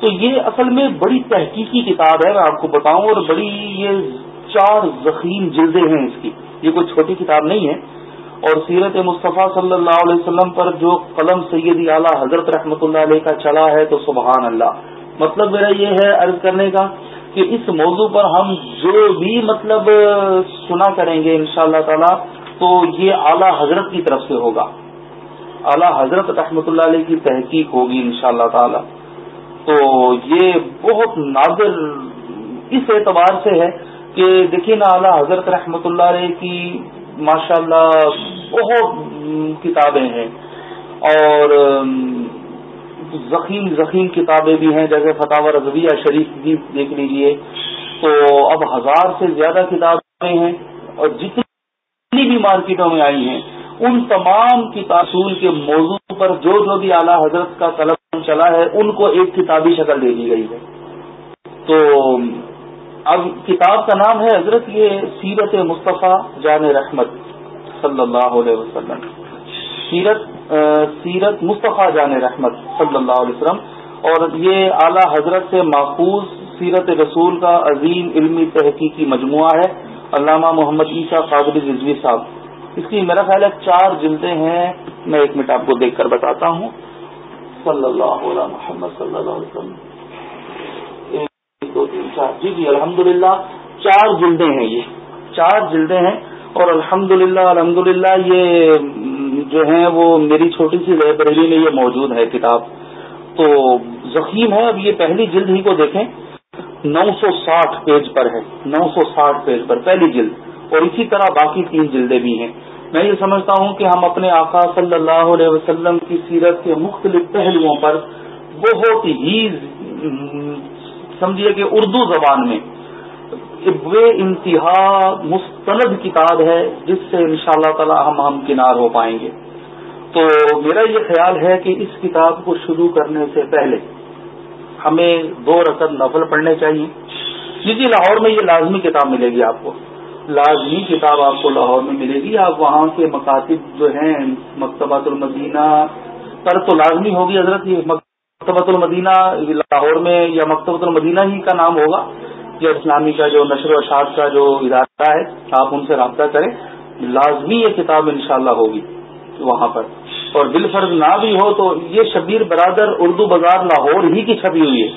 تو یہ اصل میں بڑی تحقیقی کتاب ہے، میں آپ کو بتاؤں۔ اور بڑی یہ چار زخیم جلدیں ہیں اس کی۔ یہ کوئی چھوٹی کتاب نہیں ہے۔ اور سیرت مصطفیٰ صلی اللہ علیہ وسلم پر جو قلم سیدی اعلیٰ حضرت رحمۃ اللہ علیہ کا چلا ہے تو سبحان اللہ۔ مطلب میرا یہ ہے عرض کرنے کا کہ اس موضوع پر ہم جو بھی مطلب سنا کریں گے ان شاء اللہ تعالی تو یہ اعلیٰ حضرت کی طرف سے ہوگا۔ اعلیٰ حضرت رحمۃ اللہ علیہ کی تحقیق ہوگی ان شاء اللہ تعالی۔ تو یہ بہت نادر اس اعتبار سے ہے کہ دیکھیے نا اعلیٰ حضرت رحمۃ اللہ علیہ کی ماشاء اللہ بہت کتابیں ہیں اور زخیم زخیم کتابیں بھی ہیں، جیسے فتح رضویہ شریف بھی دیکھ لیجیے۔ تو اب ہزار سے زیادہ کتابیں ہیں اور جتنی بھی مارکیٹوں میں آئی ہیں، ان تمام کتابول کے موضوع پر جو جو بھی اعلیٰ حضرت کا قلم چلا ہے، ان کو ایک کتابی شکل دے دی گئی ہے۔ تو اب کتاب کا نام ہے حضرت یہ سیرت مصطفیٰ جان رحمت صلی اللہ علیہ وسلم۔ سیرت سیرت مصطفیٰ جان رحمت صلی اللہ علیہ وسلم۔ اور یہ اعلی حضرت سے محفوظ سیرت رسول کا عظیم علمی تحقیقی مجموعہ ہے۔ علامہ محمد عیسیٰ قادری رضوی صاحب۔ اس کی میرا خیال ہے چار جلدیں ہیں۔ میں ایک منٹ آپ کو دیکھ کر بتاتا ہوں۔ صلی اللہ علیہ محمد صلی اللہ علیہ وسلم۔ دو تین چار۔ جی جی الحمد للہ چار جلدیں ہیں یہ۔ چار جلدیں ہیں اور الحمد للہ الحمد للہ یہ جو ہیں وہ میری چھوٹی سی لائبریری میں یہ موجود ہے کتاب۔ تو زخیم ہے، اب یہ پہلی جلد ہی کو دیکھیں۔ نو سو ساٹھ پیج پر ہے۔ نو سو ساٹھ پیج پر، پہلی جلد۔ اور اسی طرح باقی تین جلدیں بھی ہیں۔ میں یہ سمجھتا ہوں کہ ہم اپنے آقا صلی اللہ علیہ وسلم کی سیرت کے مختلف پہلوؤں پر بہت ہی سمجھیے کہ اردو زبان میں بے انتہا مستند کتاب ہے، جس سے ان شاء اللہ تعالی ہم ہم کنار ہو پائیں گے۔ تو میرا یہ خیال ہے کہ اس کتاب کو شروع کرنے سے پہلے ہمیں دو رقم نفل پڑھنے چاہیے۔ جی جی لاہور میں یہ لازمی کتاب ملے گی آپ کو۔ لازمی کتاب آپ کو لاہور میں ملے گی۔ آپ وہاں کے مکاتب جو ہیں مکتبات المدینہ، پر تو لازمی ہوگی حضرت یہ مکتبۃ المدینہ لاہور میں یا مکتبۃ المدینہ ہی کا نام ہوگا، یا اسلامی کا جو نشر و اشاعت کا جو ادارہ ہے، آپ ان سے رابطہ کریں، لازمی یہ کتاب انشاءاللہ ہوگی وہاں پر۔ اور دل فرض نہ بھی ہو تو یہ شبیر برادر اردو بازار لاہور ہی کی چھپی ہوئی ہے۔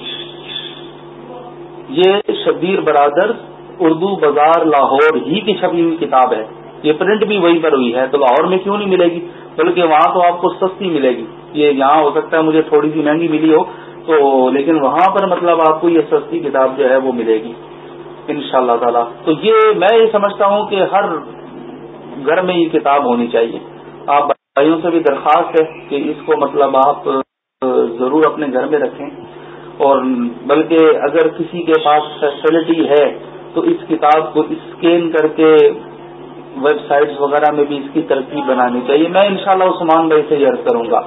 یہ شبیر برادر اردو بازار لاہور ہی کی چھپی ہوئی کتاب ہے۔ یہ پرنٹ بھی وہیں پر ہوئی ہے، تو لاہور میں کیوں نہیں ملے گی؟ بلکہ وہاں تو آپ کو سستی ملے گی۔ یہ یہاں ہو سکتا ہے مجھے تھوڑی سی مہنگی ملی ہو، تو لیکن وہاں پر مطلب آپ کو یہ سستی کتاب جو ہے وہ ملے گی۔ ان شاء اللہ تعالی۔ تو یہ میں یہ سمجھتا ہوں کہ ہر گھر میں یہ کتاب ہونی چاہیے۔ آپ بھائیوں سے بھی درخواست ہے کہ اس کو مطلب آپ ضرور اپنے گھر میں رکھیں۔ اور بلکہ اگر کسی کے پاس فیسلٹی ہے تو اس کتاب کو اسکین کر کے ویب سائٹس وغیرہ میں بھی اس کی ترکیب بنانی چاہیے۔ میں انشاءاللہ عثمان بھائی سے یہ عرض کروں گا۔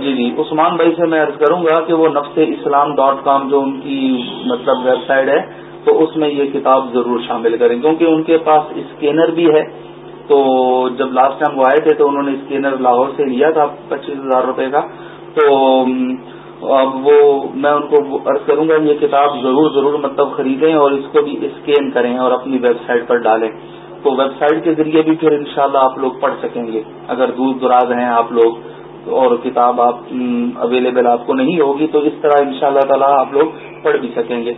جی جی عثمان بھائی سے میں عرض کروں گا کہ وہ نفس اسلام ڈاٹ کام جو ان کی مطلب ویب سائٹ ہے، تو اس میں یہ کتاب ضرور شامل کریں۔ کیونکہ ان کے پاس اسکینر بھی ہے، تو جب لاسٹ ٹائم وہ آئے تھے تو انہوں نے اسکینر لاہور سے لیا تھا پچیس ہزار روپے کا۔ تو اب وہ، میں ان کو عرض کروں گا، یہ کتاب ضرور ضرور مطلب خریدیں اور اس کو بھی اسکین کریں اور اپنی ویب سائٹ پر ڈالیں۔ تو ویب سائٹ کے ذریعے بھی پھر انشاءاللہ آپ لوگ پڑھ سکیں گے۔ اگر دور دراز ہیں آپ لوگ اور کتاب آپ اویلیبل آپ کو نہیں ہوگی تو اس طرح ان شاء اللہ آپ لوگ پڑھ بھی سکیں گے۔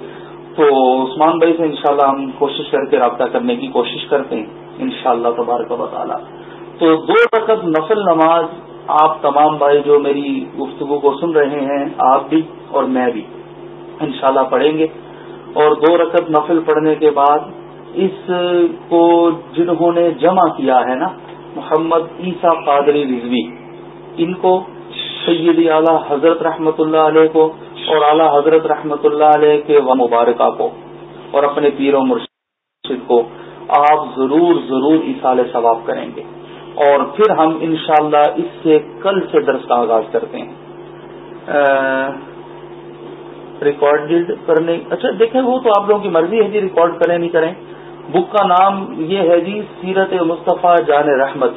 تو عثمان بھائی سے انشاءاللہ ہم کوشش کر کے رابطہ کرنے کی کوشش کرتے ہیں ان شاء اللہ تبارک و تعالیٰ۔ تو دو رقط نفل نماز آپ تمام بھائی جو میری گفتگو کو سن رہے ہیں، آپ بھی اور میں بھی انشاءاللہ پڑھیں گے۔ اور دو رکعت نفل پڑھنے کے بعد اس کو جنہوں نے جمع کیا ہے نا، محمد عیسیٰ قادری رضوی، ان کو سیدی اعلیٰ حضرت رحمت اللہ علیہ کو اور اعلیٰ حضرت رحمت اللہ علیہ کے و مبارکہ کو اور اپنے پیر و مرشد کو آپ ضرور ضرور اصال ثواب کریں گے۔ اور پھر ہم انشاءاللہ اس سے کل سے درس کا آغاز کرتے ہیں۔ ریکارڈ کرنے اچھا دیکھیں وہ تو آپ لوگوں کی مرضی ہے جی ریکارڈ کریں نہیں کریں۔ بک کا نام یہ ہے جی سیرت مصطفیٰ جان رحمت۔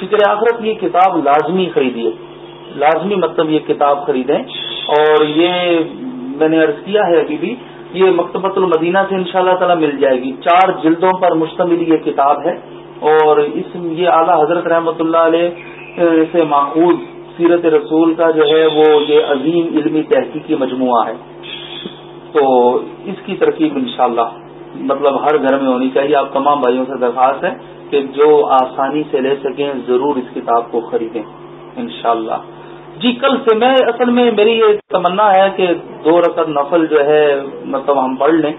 فکر آخرت یہ کتاب لازمی خریدیے۔ لازمی مطلب یہ کتاب خریدیں۔ اور یہ میں نے عرض کیا ہے ابھی بھی، یہ مکتبۃ المدینہ سے انشاءاللہ شاء تعالی مل جائے گی۔ چار جلدوں پر مشتمل یہ کتاب ہے۔ اور اس یہ اعلیٰ حضرت رحمۃ اللہ علیہ سے ماخوذ سیرت رسول کا جو ہے وہ یہ عظیم علمی تحقیقی مجموعہ ہے۔ تو اس کی ترکیب انشاءاللہ مطلب ہر گھر میں ہونی چاہیے۔ آپ تمام بھائیوں سے درخواست ہے کہ جو آسانی سے لے سکیں، ضرور اس کتاب کو خریدیں، انشاءاللہ۔ جی کل سے میں، اصل میں میری یہ تمنا ہے کہ دو رقم نفل جو ہے مطلب ہم پڑھ لیں۔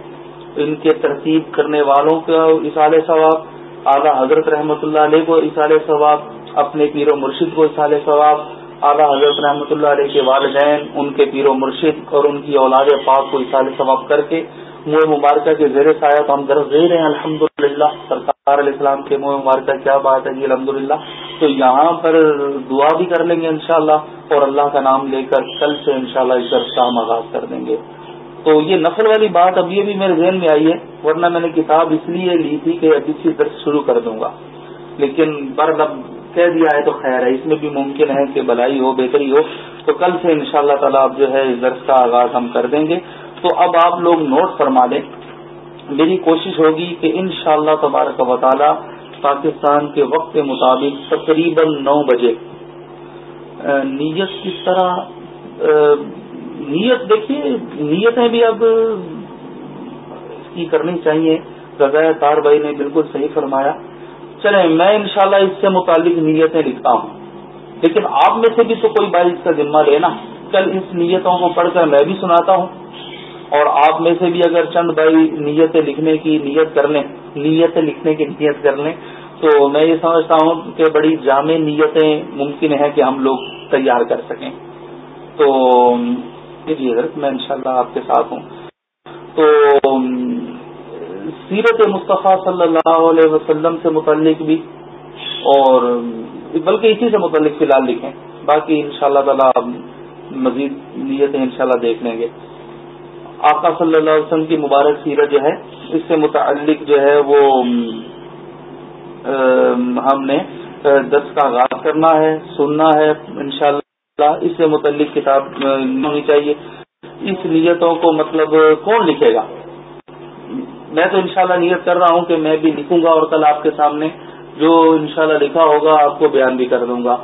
ان کے ترتیب کرنے والوں کا اصال ثواب، اعلیٰ حضرت رحمۃ اللہ علیہ کو اصال ثواب، اپنے پیر و مرشد کو اصال ثواب، اعلیٰ حضرت رحمۃ اللہ علیہ کے والدین، ان کے پیر و مرشد اور ان کی اولاد پاک کو اصال ثواب کر کے منہ مبارکہ کے زیر سایہ تو ہم درخت دے رہے ہیں الحمد للہ سرکار علیہ السلام کے منہ مبارکہ، کیا بات ہے جی الحمد للہ تو یہاں پر دعا بھی کر لیں گے انشاءاللہ، اور اللہ کا نام لے کر کل سے انشاءاللہ اس درس کا ہم آغاز کر دیں گے۔ تو یہ نفل والی بات اب یہ بھی میرے ذہن میں آئی ہے، ورنہ میں نے کتاب اس لیے لی تھی کہ اب اسی درس شروع کر دوں گا۔ لیکن برد اب کہہ دیا ہے تو خیر ہے، اس میں بھی ممکن ہے کہ بلائی ہو، بہتری ہو۔ تو کل سے ان شاء اللہ تعالیٰ اب جو ہے اس درس کا آغاز ہم کر دیں گے۔ تو اب آپ لوگ نوٹ فرما دیں میری کوشش ہوگی کہ ان شاء اللہ تبارک و تعالی پاکستان کے وقت کے مطابق تقریباً نو بجے نیت کس طرح نیت دیکھیے، نیتیں بھی اب اس کی کرنی چاہیے۔ رضا تار بھائی نے بالکل صحیح فرمایا۔ چلیں، میں انشاءاللہ اس سے متعلق نیتیں لکھتا ہوں۔ لیکن آپ میں سے بھی تو کوئی بھائی اس کا ذمہ لینا۔ کل اس نیتوں کو پڑھ کر میں بھی سناتا ہوں۔ اور آپ میں سے بھی اگر چند بھائی نیتیں لکھنے کی نیت کر لیں نیتیں لکھنے کی نیت کر لیں، تو میں یہ سمجھتا ہوں کہ بڑی جامع نیتیں ممکن ہے کہ ہم لوگ تیار کر سکیں۔ تو جی حضرت، میں انشاءاللہ آپ کے ساتھ ہوں۔ تو سیرت مصطفیٰ صلی اللہ علیہ وسلم سے متعلق بھی اور بلکہ اسی سے متعلق فی الحال لکھیں، باقی ان شاء اللہ تعالی مزید نیتیں انشاءاللہ دیکھ لیں گے۔ آقا صلی اللہ علیہ وسلم کی مبارک سیرت جو ہے، اس سے متعلق جو ہے وہ ہم نے دس کا آغاز کرنا ہے، سننا ہے، انشاءاللہ اس سے متعلق کتاب ہونی چاہیے۔ اس نیتوں کو مطلب کون لکھے گا؟ میں تو انشاءاللہ نیت کر رہا ہوں کہ میں بھی لکھوں گا اور کل آپ کے سامنے جو انشاءاللہ لکھا ہوگا، آپ کو بیان بھی کر دوں گا۔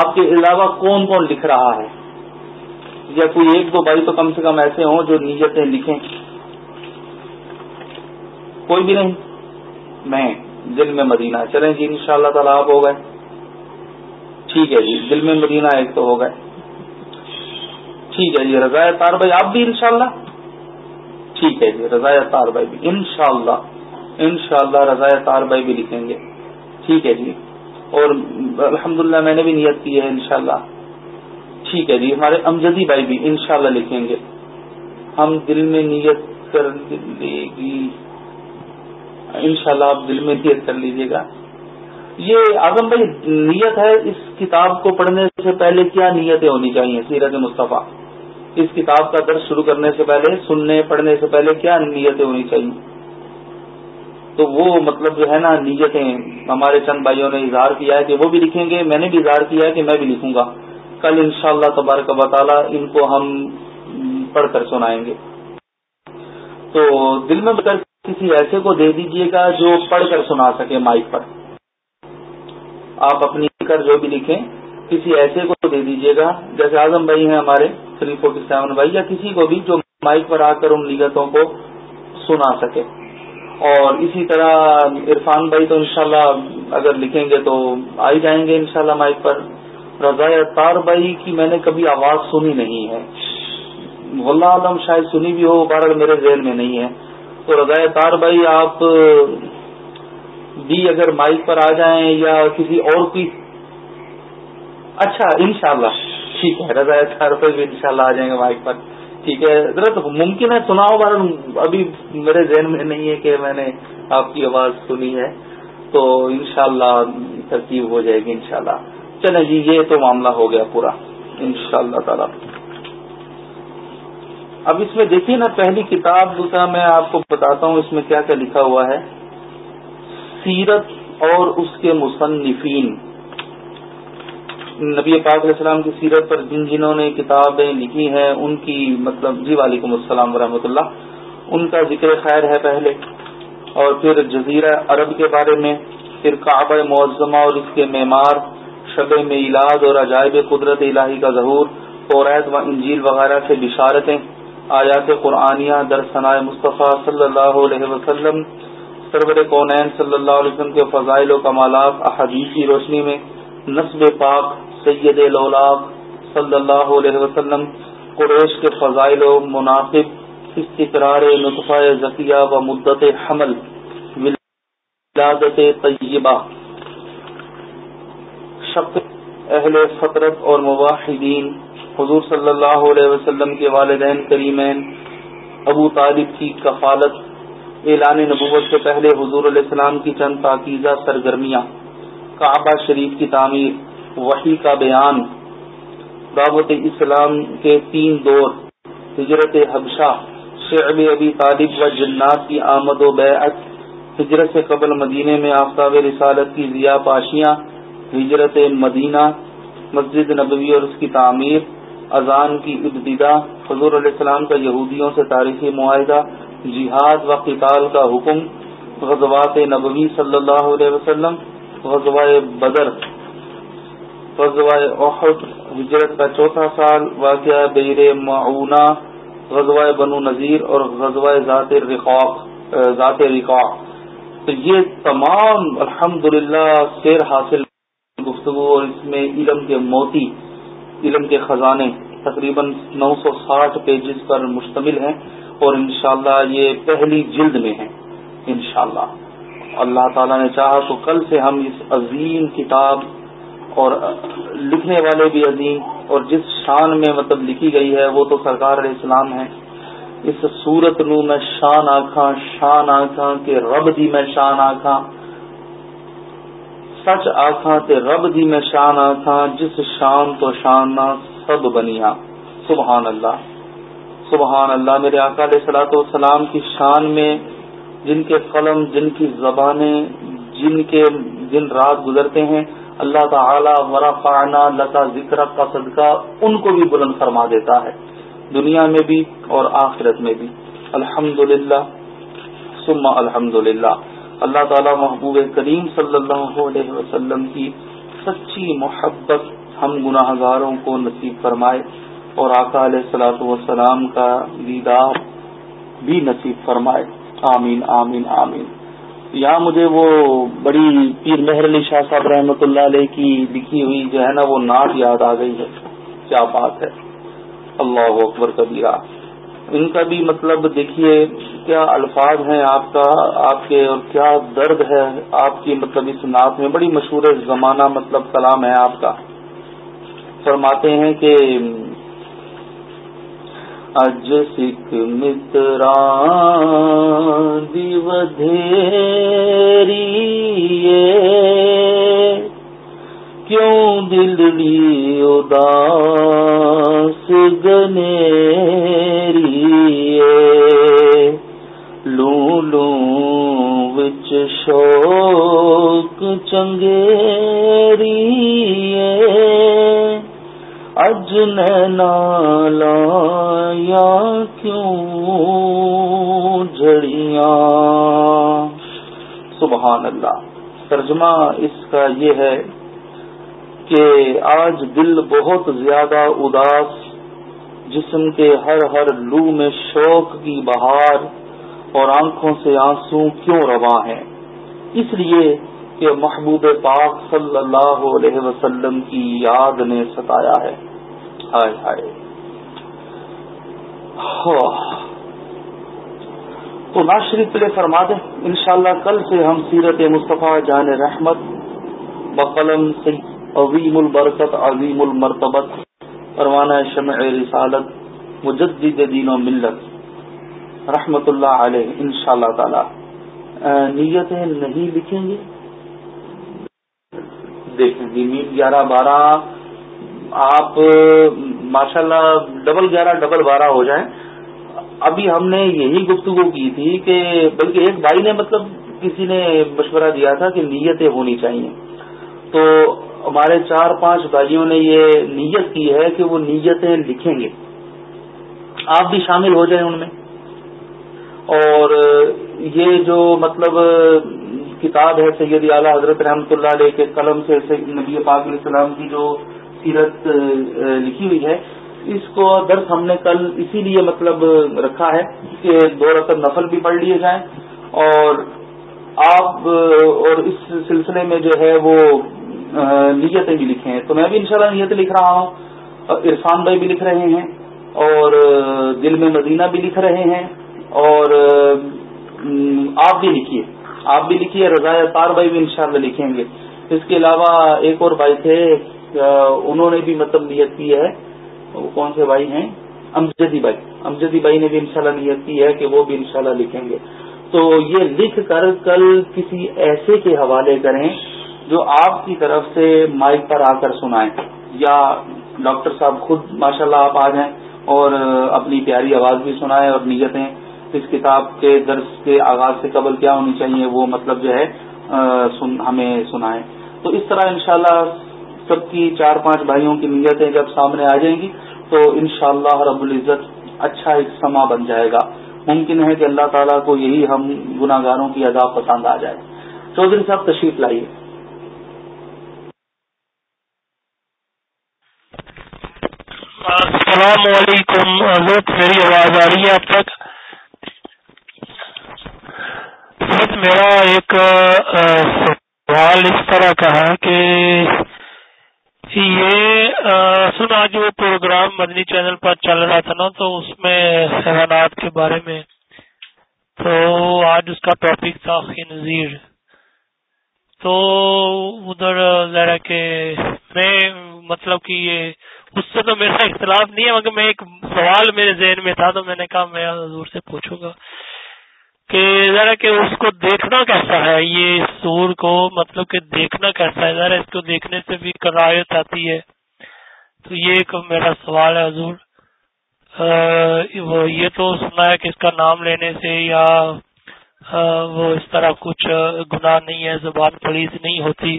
آپ کے علاوہ کون کون لکھ رہا ہے؟ یا کوئی ایک دو بھائی تو کم سے کم ایسے ہوں جو نیتیں لکھیں۔ کوئی بھی نہیں۔ میں دل میں مدینہ۔ چلیں جی ان شاء اللہ تعالیٰ آپ ہو گئے۔ ٹھیک ہے جی دل میں مدینہ ایک تو ہو گئے۔ ٹھیک ہے جی رضا تار بھائی، آپ بھی انشاءاللہ؟ ٹھیک ہے جی رضا تار بھائی بھی۔ انشاءاللہ انشاءاللہ رضا تار بھائی بھی لکھیں گے۔ ٹھیک ہے جی اور الحمدللہ میں نے بھی نیت کی ہے، انشاءاللہ۔ ٹھیک ہے جی ہمارے امجدی بھائی بھی انشاءاللہ لکھیں گے۔ ہم دل میں نیت کر لے گی۔ انشاءاللہ آپ دل میں نیت کر لیجیے گا۔ یہ اعظم بھائی، نیت ہے اس کتاب کو پڑھنے سے پہلے کیا نیتیں ہونی چاہیے سیرت مصطفیٰ؟ اس کتاب کا درس شروع کرنے سے پہلے، سننے، پڑھنے سے پہلے کیا نیتیں ہونی چاہیے؟ تو وہ مطلب جو ہے نا، نیتیں ہمارے چند بھائیوں نے اظہار کیا ہے کہ وہ بھی لکھیں گے، میں نے بھی اظہار کیا ہے کہ میں بھی لکھوں گا۔ کل انشاءاللہ شاء اللہ تبارک تعالیٰ ان کو ہم پڑھ کر سنائیں گے۔ تو دل میں کر کسی ایسے کو دے دیجیے گا جو پڑھ کر سنا سکے مائک پر۔ آپ اپنی کر جو بھی لکھیں، کسی ایسے کو دے دیجیے گا۔ جیسے اعظم بھائی ہیں ہمارے تھری فورٹی سیون بھائی، یا کسی کو بھی جو مائک پر آ کر ان نیتوں کو سنا سکے۔ اور اسی طرح عرفان بھائی تو انشاءاللہ اگر لکھیں گے تو آ ہی جائیں گے انشاءاللہ مائک پر۔ رضا تار بائی کی میں نے کبھی آواز سنی نہیں ہے۔ واللہ عالم شاید سنی بھی ہو بارہ میرے ذہن میں نہیں ہے۔ تو رضا تار بھائی آپ بھی اگر مائک پر آ جائیں یا کسی اور کی۔ اچھا انشاءاللہ۔ ٹھیک ہے، رضا تار بھائی بھی انشاءاللہ آ جائیں گے مائک پر۔ ٹھیک ہے، ذرا تو ممکن ہے، سناؤ بار ابھی میرے ذہن میں نہیں ہے کہ میں نے آپ کی آواز سنی ہے۔ تو انشاءاللہ ترتیب ہو جائے گی، انشاءاللہ۔ چلیں جی یہ تو معاملہ ہو گیا پورا، انشاءاللہ تعالی۔ اب اس میں دیکھیے نا، پہلی کتاب دوسرا میں آپ کو بتاتا ہوں اس میں کیا کیا لکھا ہوا ہے۔ سیرت اور اس کے مصنفین۔ نبی پاک علیہ السلام کی سیرت پر جن جنہوں نے کتابیں لکھی ہیں، ان کی مطلب جی وعلیکم السلام ورحمۃ اللہ۔ ان کا ذکر خیر ہے پہلے۔ اور پھر جزیرہ عرب کے بارے میں، پھر کعبہ معظمہ اور اس کے معمار۔ شب میلاد اور عجائب قدرت الہی کا ظہور قوریت و انجیل وغیرہ سے بشارتیں، آیات قرآنیہ در ثناء مصطفیٰ صلی اللہ علیہ وسلم، سرور کونین صلی اللہ علیہ وسلم کے فضائل و کمالات احادیثی روشنی میں نصب پاک سید لولاق صلی اللہ علیہ وسلم، قریش کے فضائل و مناسب استقرار نطفہ ذکیہ و مدت حمل، ولادت طیبہ۔ شک اہل فطرت اور مواحدین، حضور صلی اللہ علیہ وسلم کے والدین کریمین، ابو طالب کی کفالت، اعلان نبوت سے پہلے حضور علیہ السلام کی چند پاکیزہ سرگرمیاں، کعبہ شریف کی تعمیر، وحی کا بیان، دعوت اسلام کے تین دور، ہجرت حبشہ، شعب ابی طالب و جنات کی آمد و بیعت، ہجرت سے قبل مدینے میں آفتاب رسالت کی ضیا پاشیاں ہجرت مدینہ، مسجد نبوی اور اس کی تعمیر، اذان کی ابتدا، حضور علیہ السلام کا یہودیوں سے تاریخی معاہدہ، جہاد و قتال کا حکم، غزوات نبوی صلی اللہ علیہ وسلم، غزوہ بدر، غزوہ احد، ہجرت کا چوتھا سال، واقعہ بیر معاونہ غزوہ بنو نذیر اور غزوہ ذات ذات رقاق تو یہ تمام الحمد للہ شیر حاصل گفتگو اور اس میں علم کے موتی، علم کے خزانے، تقریباً نو سو ساٹھ پیجز پر مشتمل ہیں اور انشاءاللہ یہ پہلی جلد میں ہیں، انشاءاللہ۔ اللہ تعالیٰ نے چاہا تو کل سے ہم اس عظیم کتاب اور لکھنے والے بھی عظیم اور جس شان میں مطلب لکھی گئی ہے، وہ تو سرکار علیہ السلام ہے اس صورت نو میں شان آخا شان آخا کہ رب دی میں شان آخا سچ آخا تے رب دی میں شان آخا جس شان تو شان سب بنیا سبحان اللہ۔ سبحان اللہ، میرے آقا علیہ سلاۃ والسلام کی شان میں جن کے قلم، جن کی زبانیں، جن کے دن رات گزرتے ہیں، اللہ تعالی ورفعنا لتا ذکر کا صدقہ ان کو بھی بلند فرما دیتا ہے۔ دنیا میں بھی اور آخرت میں بھی۔ الحمد للہ سم الحمد للہ اللہ تعالی محبوب کریم صلی اللہ علیہ وسلم کی سچی محبت ہم گناہ گاروں کو نصیب فرمائے اور آقا علیہ السلاۃ والسلام کا دیدار بھی نصیب فرمائے۔ آمین آمین آمین۔ یہاں مجھے وہ بڑی پیر مہر علی شاہ صاحب رحمۃ اللہ علیہ کی لکھی ہوئی جو ہے نا وہ نعت یاد آ گئی ہے۔ کیا بات ہے۔ اللہ اکبر کبیرہ۔ ان کا بھی مطلب دیکھیے کیا الفاظ ہیں آپ کا، آپ کے اور کیا درد ہے آپ کی مطلب اس نعت میں۔ بڑی مشہور زمانہ مطلب کلام ہے آپ کا۔ فرماتے ہیں کہ اج سکھ مترا دیو دھیری کیوں دللی اداس گنیری لوں لوں وچ شوق چنگیری اج نالا یا کیوں جڑیاں سبحان اللہ۔ ترجمہ اس کا یہ ہے کہ آج دل بہت زیادہ اداس، جسم کے ہر ہر لو میں شوق کی بہار اور آنکھوں سے آنسو کیوں رواں ہیں؟ اس لیے کہ محبوب پاک صلی اللہ علیہ وسلم کی یاد نے ستایا ہے۔ ہائے ہائے۔ ہاں۔ تو ناشریف پلے فرما دیں، انشاءاللہ کل سے ہم سیرت مصطفیٰ جان رحمت بقلم سے عظیم البرکت، عظیم المرتبت پروانہ شمع رسالت، مجدد دین و ملت۔ رحمت اللہ علیہ ان شاء اللہ تعالی نیتیں نہیں لکھیں گے؟ دیکھیں گے۔ گیارہ بارہ، آپ ماشاء اللہ ڈبل گیارہ، ڈبل بارہ ہو جائیں۔ ابھی ہم نے یہی گفتگو کی تھی کہ بلکہ ایک بھائی نے مطلب کسی نے مشورہ دیا تھا کہ نیتیں ہونی چاہیے۔ تو ہمارے چار پانچ بھائیوں نے یہ نیت کی ہے کہ وہ نیتیں لکھیں گے۔ آپ بھی شامل ہو جائیں ان میں۔ اور یہ جو مطلب کتاب ہے سید اعلیٰ حضرت رحمۃ اللہ علیہ کے قلم سے نبی پاک علیہ السلام کی جو سیرت لکھی ہوئی ہے، اس کو درس ہم نے کل اسی لیے مطلب رکھا ہے کہ دو رقم نفل بھی پڑھ لیے جائیں اور آپ اور اس سلسلے میں جو ہے وہ نیتیں بھی لکھیں تو میں بھی انشاءاللہ نیت لکھ رہا ہوں۔ عرفان بھائی بھی لکھ رہے ہیں اور دل میں مدینہ بھی لکھ رہے ہیں اور آپ بھی لکھیے۔ آپ بھی لکھیے، رضا تار بھائی بھی انشاءاللہ لکھیں گے۔ اس کے علاوہ ایک اور بھائی تھے انہوں نے بھی مطلب نیت کی ہے۔ وہ کون سے بھائی ہیں؟ امجدی بھائی۔ امجدی بھائی نے بھی انشاءاللہ نیت کی ہے کہ وہ بھی انشاءاللہ لکھیں گے۔ تو یہ لکھ کر کل کسی ایسے کے حوالے کریں جو آپ کی طرف سے مائک پر آ کر سنائیں یا ڈاکٹر صاحب خود ماشاءاللہ آپ آ جائیں اور اپنی پیاری آواز بھی سنائیں اور نیتیں اس کتاب کے درس کے آغاز سے قبل کیا ہونی چاہیے وہ مطلب جو ہے ہمیں سنائیں۔ تو اس طرح انشاءاللہ سب کی چار پانچ بھائیوں کی نیتیں جب سامنے آ جائیں گی تو انشاءاللہ رب العزت اچھا ایک سما بن جائے گا۔ ممکن ہے کہ اللہ تعالیٰ کو یہی ہم گناہ گاروں کی عذاب پسند آ جائے۔ چودھری صاحب، تشریف لائیے۔ السلام علیکم۔ حضرت، میری آواز آ رہی ہے اب تک؟ حضرت، میرا ایک سوال اس طرح کا ہے کہ جی، یہ سنا جو پروگرام مدنی چینل پر چل رہا تھا نا، تو اس میں حیوانات کے بارے میں، تو آج اس کا ٹاپک تھا خنزیر۔ تو ادھر ذرا کہ میں مطلب کہ یہ، اس سے تو میرا اختلاف نہیں ہے، مگر میں ایک سوال میرے ذہن میں تھا، تو میں نے کہا میں حضور سے پوچھوں گا۔ کہ ذرا کہ اس کو دیکھنا کیسا ہے، یہ سور کو مطلب کہ دیکھنا کیسا ہے، ذرا اس کو دیکھنے سے بھی کرایت آتی ہے۔ تو یہ ایک میرا سوال ہے حضور۔ وہ یہ تو سنا ہے کہ اس کا نام لینے سے یا وہ اس طرح کچھ گناہ نہیں ہے، زبان پلیز نہیں ہوتی۔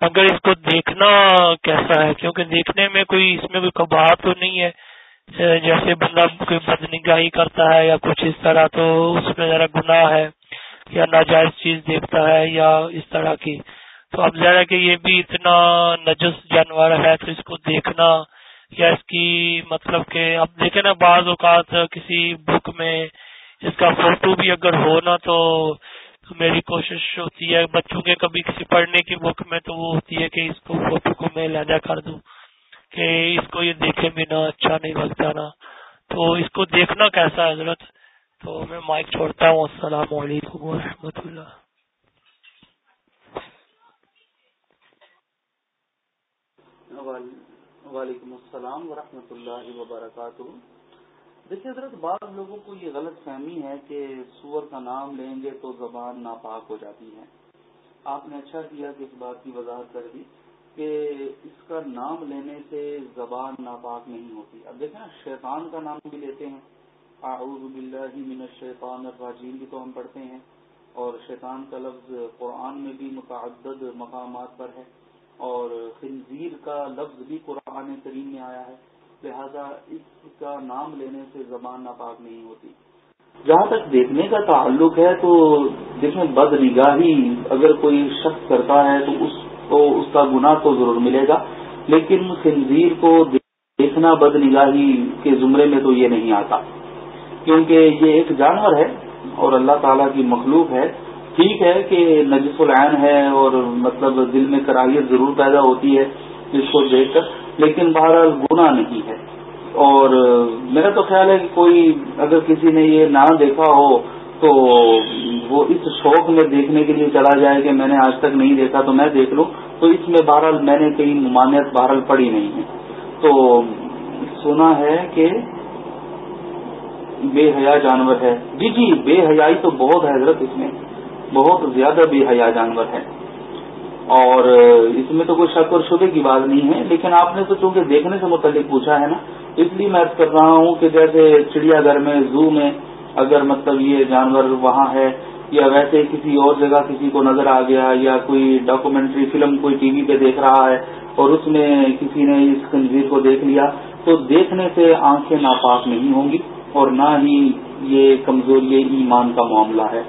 مگر اس کو دیکھنا کیسا ہے؟ کیونکہ دیکھنے میں کوئی، اس میں کوئی کباہ تو نہیں ہے۔ جیسے بندہ کوئی بد نگاہی کرتا ہے یا کچھ اس طرح، تو اس میں ذرا گناہ ہے یا ناجائز چیز دیکھتا ہے یا اس طرح کی۔ تو اب ذرا کہ یہ بھی اتنا نجس جانور ہے، تو اس کو دیکھنا یا اس کی مطلب کہ، اب دیکھیں نا، بعض اوقات کسی بک میں اس کا فوٹو بھی اگر ہو نا تو میری کوشش ہوتی ہے، بچوں کے کبھی کسی پڑھنے کی بک میں تو وہ ہوتی ہے کہ اس کو فوٹو کو میں لہجا کر دوں۔ کہ اس کو یہ دیکھے بنا اچھا نہیں لگتا نا تو اس کو دیکھنا کیسا ہے حضرت؟ تو میں مائک چھوڑتا ہوں۔ السلام علیکم و اللہ۔ وعلیکم السلام ورحمۃ اللہ وبرکاتہ۔ دیکھیے حضرت، بعض لوگوں کو یہ غلط فہمی ہے کہ سور کا نام لیں گے تو زبان ناپاک ہو جاتی ہے۔ آپ نے اچھا کیا کہ اس بات کی وضاحت کر دی۔ کہ اس کا نام لینے سے زبان ناپاک نہیں ہوتی۔ اب دیکھیں شیطان کا نام بھی لیتے ہیں۔ اعوذ باللہ من الشیطان الرجیم بھی تو ہم پڑھتے ہیں۔ اور شیطان کا لفظ قرآن میں بھی متعدد مقامات پر ہے۔ اور خنزیر کا لفظ بھی قرآن کریم میں آیا ہے۔ لہذا اس کا نام لینے سے زبان ناپاک نہیں ہوتی۔ جہاں تک دیکھنے کا تعلق ہے تو دیکھیں بد نگاہی اگر کوئی شخص کرتا ہے تو اس کو اس کا گناہ تو ضرور ملے گا۔ لیکن خنزیر کو دیکھنا بد نگاہی کے زمرے میں تو یہ نہیں آتا۔ کیونکہ یہ ایک جانور ہے اور اللہ تعالیٰ کی مخلوق ہے۔ ٹھیک ہے کہ نجف العین ہے اور مطلب دل میں کراہیت ضرور پیدا ہوتی ہے اس کو دیکھ کر، لیکن بہرحال گناہ نہیں ہے۔ اور میرا تو خیال ہے کہ کوئی اگر کسی نے یہ نہ دیکھا ہو تو وہ اس شوق میں دیکھنے کے لیے چلا جائے کہ میں نے آج تک نہیں دیکھا تو میں دیکھ لوں۔ تو اس میں بہرحال میں نے کہیں ممانعت بہرحال پڑی نہیں ہے۔ تو سنا ہے کہ بے حیا جانور ہے۔ جی جی بے حیائی تو بہت ہے حضرت، اس میں بہت زیادہ بے حیا جانور ہے۔ اور اس میں تو کوئی شک اور شبے کی بات نہیں ہے، لیکن آپ نے تو چونکہ دیکھنے سے متعلق پوچھا ہے نا، اس لیے میں کر رہا ہوں کہ جیسے چڑیا گھر میں، زو میں اگر مطلب یہ جانور وہاں ہے یا ویسے کسی اور جگہ کسی کو نظر آ گیا یا کوئی ڈاکومنٹری فلم کوئی ٹی وی پہ دیکھ رہا ہے اور اس میں کسی نے اس کنجیر کو دیکھ لیا، تو دیکھنے سے آنکھیں ناپاک نہیں ہوں گی اور نہ ہی یہ کمزوری ایمان کا معاملہ ہے۔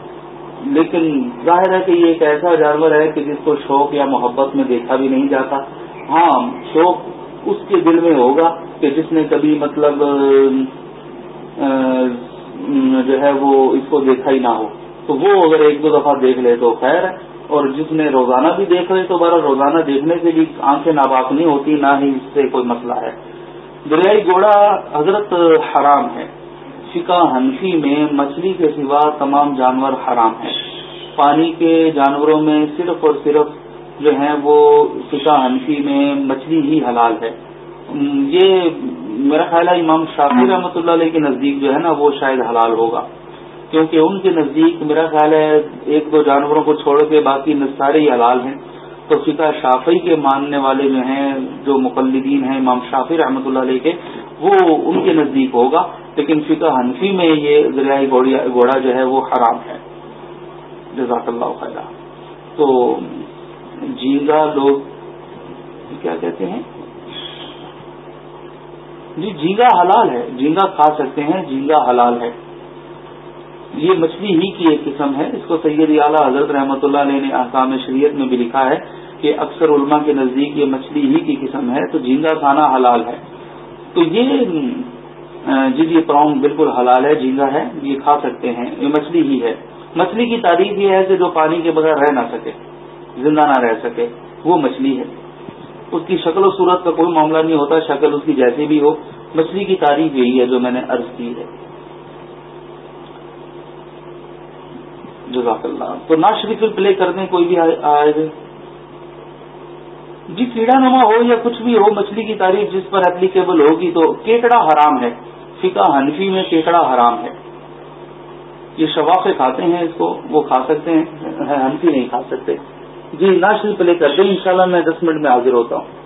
لیکن ظاہر ہے کہ یہ ایک ایسا جانور ہے کہ جس کو شوق یا محبت میں دیکھا بھی نہیں جاتا۔ ہاں شوق اس کے دل میں ہوگا کہ جس نے کبھی مطلب جو ہے وہ اس کو دیکھا ہی نہ ہو۔ تو وہ اگر ایک دو دفعہ دیکھ لے تو خیر ہے۔ اور جس نے روزانہ بھی دیکھ لے تو بارہ روزانہ دیکھنے سے بھی آنکھیں ناپاک نہیں ہوتی، نہ ہی اس سے کوئی مسئلہ ہے۔ دریائی گوڑا حضرت حرام ہے۔ فقہ حنفی میں مچھلی کے سوا تمام جانور حرام ہیں۔ پانی کے جانوروں میں صرف اور صرف جو ہیں وہ فقہ حنفی میں مچھلی ہی حلال ہے۔ یہ میرا خیال ہے امام شافی رحمۃ اللہ علیہ کے نزدیک جو ہے نا وہ شاید حلال ہوگا۔ کیونکہ ان کے نزدیک میرا خیال ہے ایک دو جانوروں کو چھوڑ کے باقی سارے ہی حلال ہیں۔ تو فقہ شافی کے ماننے والے جو ہیں، جو مقلدین ہیں، امام شافی رحمۃ اللہ علیہ کے، وہ ان کے نزدیک ہوگا۔ لیکن فقہ حنفی میں یہ دریائی گھوڑا جو ہے وہ حرام ہے۔ جزاک اللہ خیر تو جھینگا لوگ کیا کہتے ہیں؟ جی جھینگا حلال ہے۔ جھینگا کھا سکتے ہیں جھینگا حلال ہے۔ یہ مچھلی ہی کی ایک قسم ہے۔ اس کو سید اعلیٰ حضرت رحمۃ اللہ علیہ نے احکام شریعت میں بھی لکھا ہے کہ اکثر علماء کے نزدیک یہ مچھلی ہی کی قسم ہے۔ تو جھینگا کھانا حلال ہے۔ تو یہ جی یہ پراؤن بالکل حلال ہے، جھینگا ہے، یہ کھا سکتے ہیں، یہ مچھلی ہی ہے۔ مچھلی کی تعریف یہ ہے کہ جو پانی کے بغیر رہ نہ سکے، زندہ نہ رہ سکے، وہ مچھلی ہے۔ اس کی شکل و صورت کا کوئی معاملہ نہیں ہوتا، شکل اس کی جیسی بھی ہو۔ مچھلی کی تعریف یہی ہے جو میں نے عرض کی ہے۔ جزاک اللہ تو نا شریف پلے کر دیں کوئی بھی آئے جی کیڑا نما ہو یا کچھ بھی ہو، مچھلی کی تعریف جس پر اپلیکیبل ہوگی تو کیکڑا حرام ہے۔ فقہ حنفی میں کیکڑا حرام ہے۔ یہ شفاف کھاتے ہیں، اس کو وہ کھا سکتے ہیں، حنفی نہیں کھا سکتے۔ جی نہ شریف پلے کر دیں، انشاءاللہ میں دس منٹ میں حاضر ہوتا ہوں۔